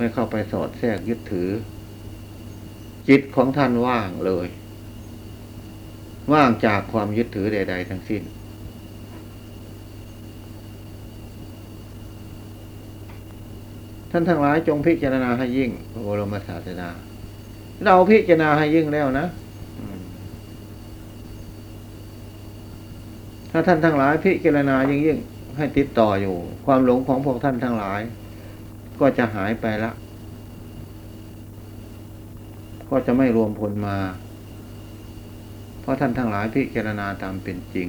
ไม่เข้าไปสอดแทรกยึดถือ จิตของท่านว่างเลย ว่างจากความยึดถือใด ๆ ทั้งสิ้น ท่านทั้งหลายจงพิจารณาให้ยิ่งพระบรมศาสดาเราพิจารณาให้ยิ่งแล้วนะถ้าท่านทั้งหลายพิจารณายิ่งยิ่งให้ติดต่ออยู่ ความหลงของพวกท่านทั้งหลาย ก็จะหายไปละ ก็จะไม่รวมพลมา เพราะท่านทั้งหลายพิจารณาตามเป็นจริง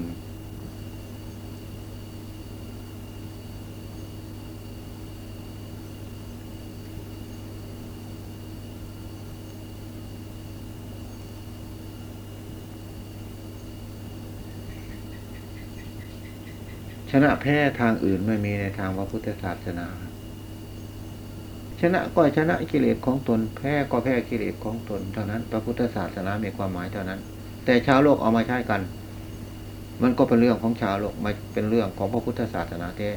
ชนะแพ้ทางอื่นไม่มีในทางพระพุทธศาสนา ชนะก็ชนะกิเลสของตน แพ้ก็แพ้กิเลสของตน เท่านั้น พระพุทธศาสนามีความหมายเท่านั้น แต่ชาวโลกเอามาใช้กัน มันก็เป็นเรื่องของชาวโลกไม่เป็นเรื่องของพระพุทธศาสนาแท้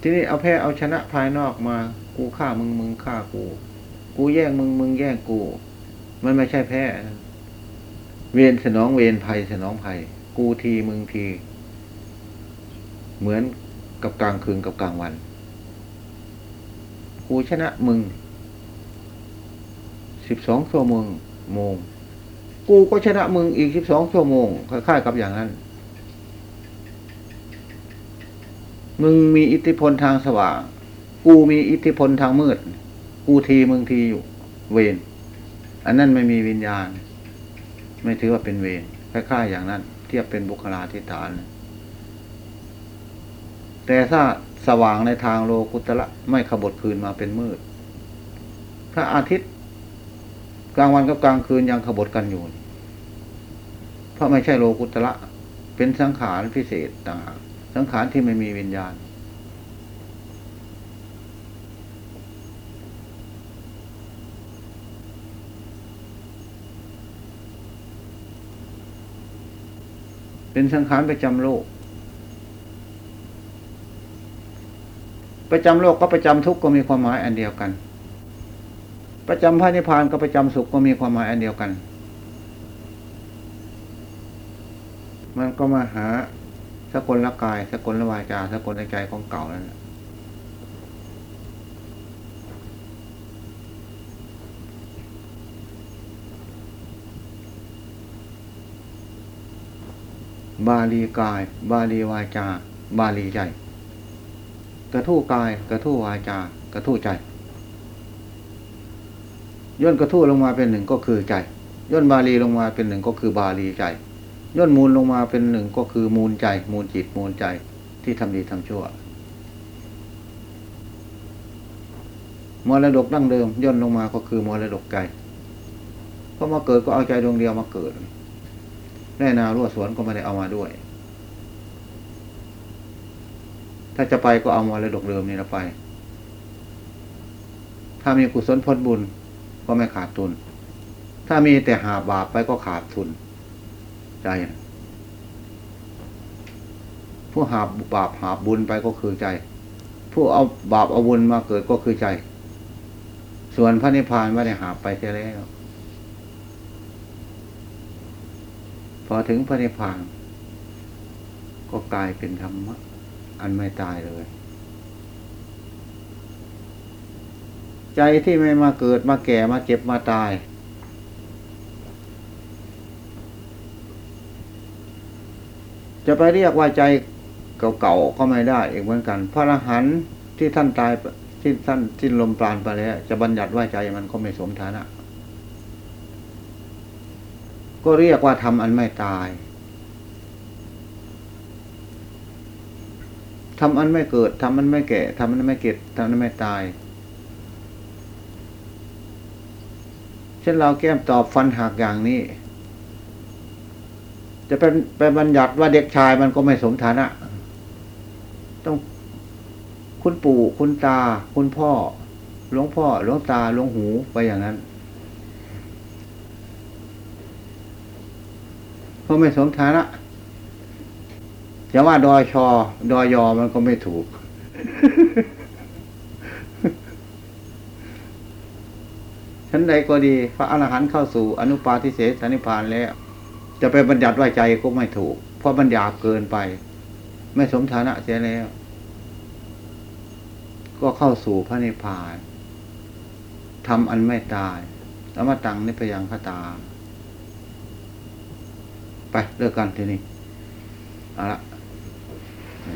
ทีนี้เอาแพ้เอาชนะภายนอกมา กูฆ่ามึงมึงฆ่ากู กูแย่งมึงมึงแย่งกู มันไม่ใช่แพ้นะเวรสนองเวรภัยสนองภัย กูทีมึงที เหมือนกับกลางคืนกับกลางวัน กูชนะมึงสิบสองชั่วโมงโมง กูก็ชนะมึงอีกสิบสองชั่วโมงคล้ายๆกับอย่างนั้น มึงมีอิทธิพลทางสว่าง กูมีอิทธิพลทางมืด กูทีมึงทีอยู่ เวร อันนั้นไม่มีวิญญาณ ไม่ถือว่าเป็นเวรคล้ายๆอย่างนั้น เทียบเป็นบุคลาธิฐาน แต่ถ้าสว่างในทางโลกุตละไม่ขบถคืนมาเป็นมืดถ้าอาทิตย์ กลางวันกับกลางคืนยังขบถกันอยู่ เพราะไม่ใช่โลกุตละเป็นสังขารพิเศษต่างหากสังขารที่ไม่มีวิญญาณ เป็นสังขารประจำโลก ประจำโลกก็ประจำทุกข์ก็มีความหมายอันเดียวกัน ประจำพระนิพพานก็ประจำสุขก็มีความหมายอันเดียวกัน มันก็มาหาสกลละกายสกลละวาจาสกลละใจของเก่านั่นแหละ บาลีกาย บาลีวาจา บาลีใจ กระทู้กาย กระทู้วาจา กระทู้ใจ ย่นกระทู้ลงมาเป็นหนึ่งก็คือใจ ย่นบาลีลงมาเป็นหนึ่งก็คือบาลีใจ ย่นมูลลงมาเป็นหนึ่งก็คือมูลใจ มูลจิต มูลใจที่ทำดีทำชั่วมรดกดั้งเดิมย่นลงมาก็คือมรดกใจพราะมาเกิดก็เอาใจดวงเดียวมาเกิด แน่นารั่วสวนก็ไม่ได้เอามาด้วย ถ้าจะไปก็เอามาระดกเดิมนี่ละไป ถ้ามีกุศลผลบุญก็ไม่ขาดทุน ถ้ามีแต่หาบาปไปก็ขาดทุน ใจนะผู้หาบาปหาบุญไปก็คือใจ ผู้เอาบาปเอาบุญมาเกิดก็คือใจ ส่วนพระนิพพานไม่ได้หาไปเสียแล้ว พอถึงพระนิพพานก็กลายเป็นธรรมะ อันไม่ตายเลย ใจที่ไม่มาเกิดมาแก่มาเจ็บมาตาย จะไปเรียกว่าใจเก่าๆก็ไม่ได้อีกเหมือนกัน พระอรหันต์ที่ท่านตายที่ท่านสิ้นลมปราณไปแล้ว จะบัญญัติว่าใจมันก็ไม่สมฐานะ ก็เรียกว่าทำอันไม่ตายทำอันไม่เกิดทำอันไม่แก่ทำอันไม่เก็บทำอันไม่ตาย เช่นเราแก้มตอบฟันหักอย่างนี้ จะเป็นไปบัญญัติว่าเด็กชายมันก็ไม่สมฐานะ ต้องคุณปู่คุณตา คุณพ่อหลวงพ่อหลวงตาหลวงหูไปอย่างนั้น เพราะไม่สมฐานะจะว่าดอยชอ ดอยยอมันก็ไม่ถูก ฉันใดก็ดี พระอรหันต์เข้าสู่อนุปาทิเสสนิพพานแล้ว จะไปบัญญัติว่าใจก็ไม่ถูก เพราะบัญญัติเกินไป ไม่สมฐานะเสียแล้ว ก็เข้าสู่พระนิพพานทำอันไม่ตายอมตังนิพยังคตา ไปเลิกกันทีนี้เอาละ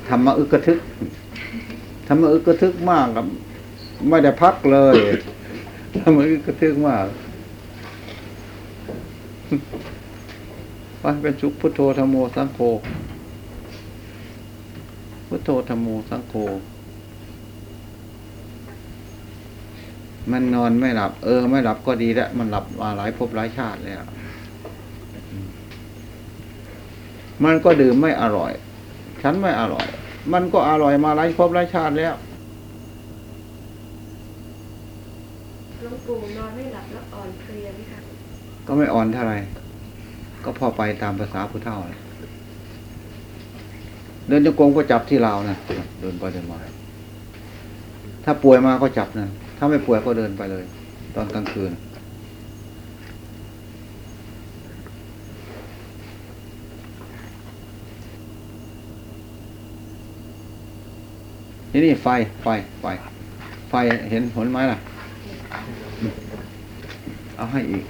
ทำมาอึกระทึกทำมาอึกระทึกมากกับ ไม่ได้พักเลยทำมาอึกระทึกมากไปเป็นสุขพุทโธธรรมโมสังโฆพุทโธธรรมโมสังโฆมันนอนไม่หลับ เออ ไม่หลับก็ดีแล้วมันหลับมาหลายภพหลายชาติแล้ว มันก็ดื่มไม่อร่อย ฉันไม่อร่อย มันก็อร่อยมาหลายภพหลายชาติแล้วหลวงปู่นอนไม่หลับแล้วอ่อนเพลียไหมคะก็ไม่อ่อนเท่าไหรก็พอไปตามภาษาผู้เฒ่าแหละเดินจงกรมก็จับที่ราวนะเดินไปเดินมาถ้าป่วยมาก็จับนะถ้าไม่ป่วยก็เดินไปเลย ตอนกลางคืน นี่นี่ไฟไฟไฟ ไฟเห็นผลไหมล่ะ เอาให้อีก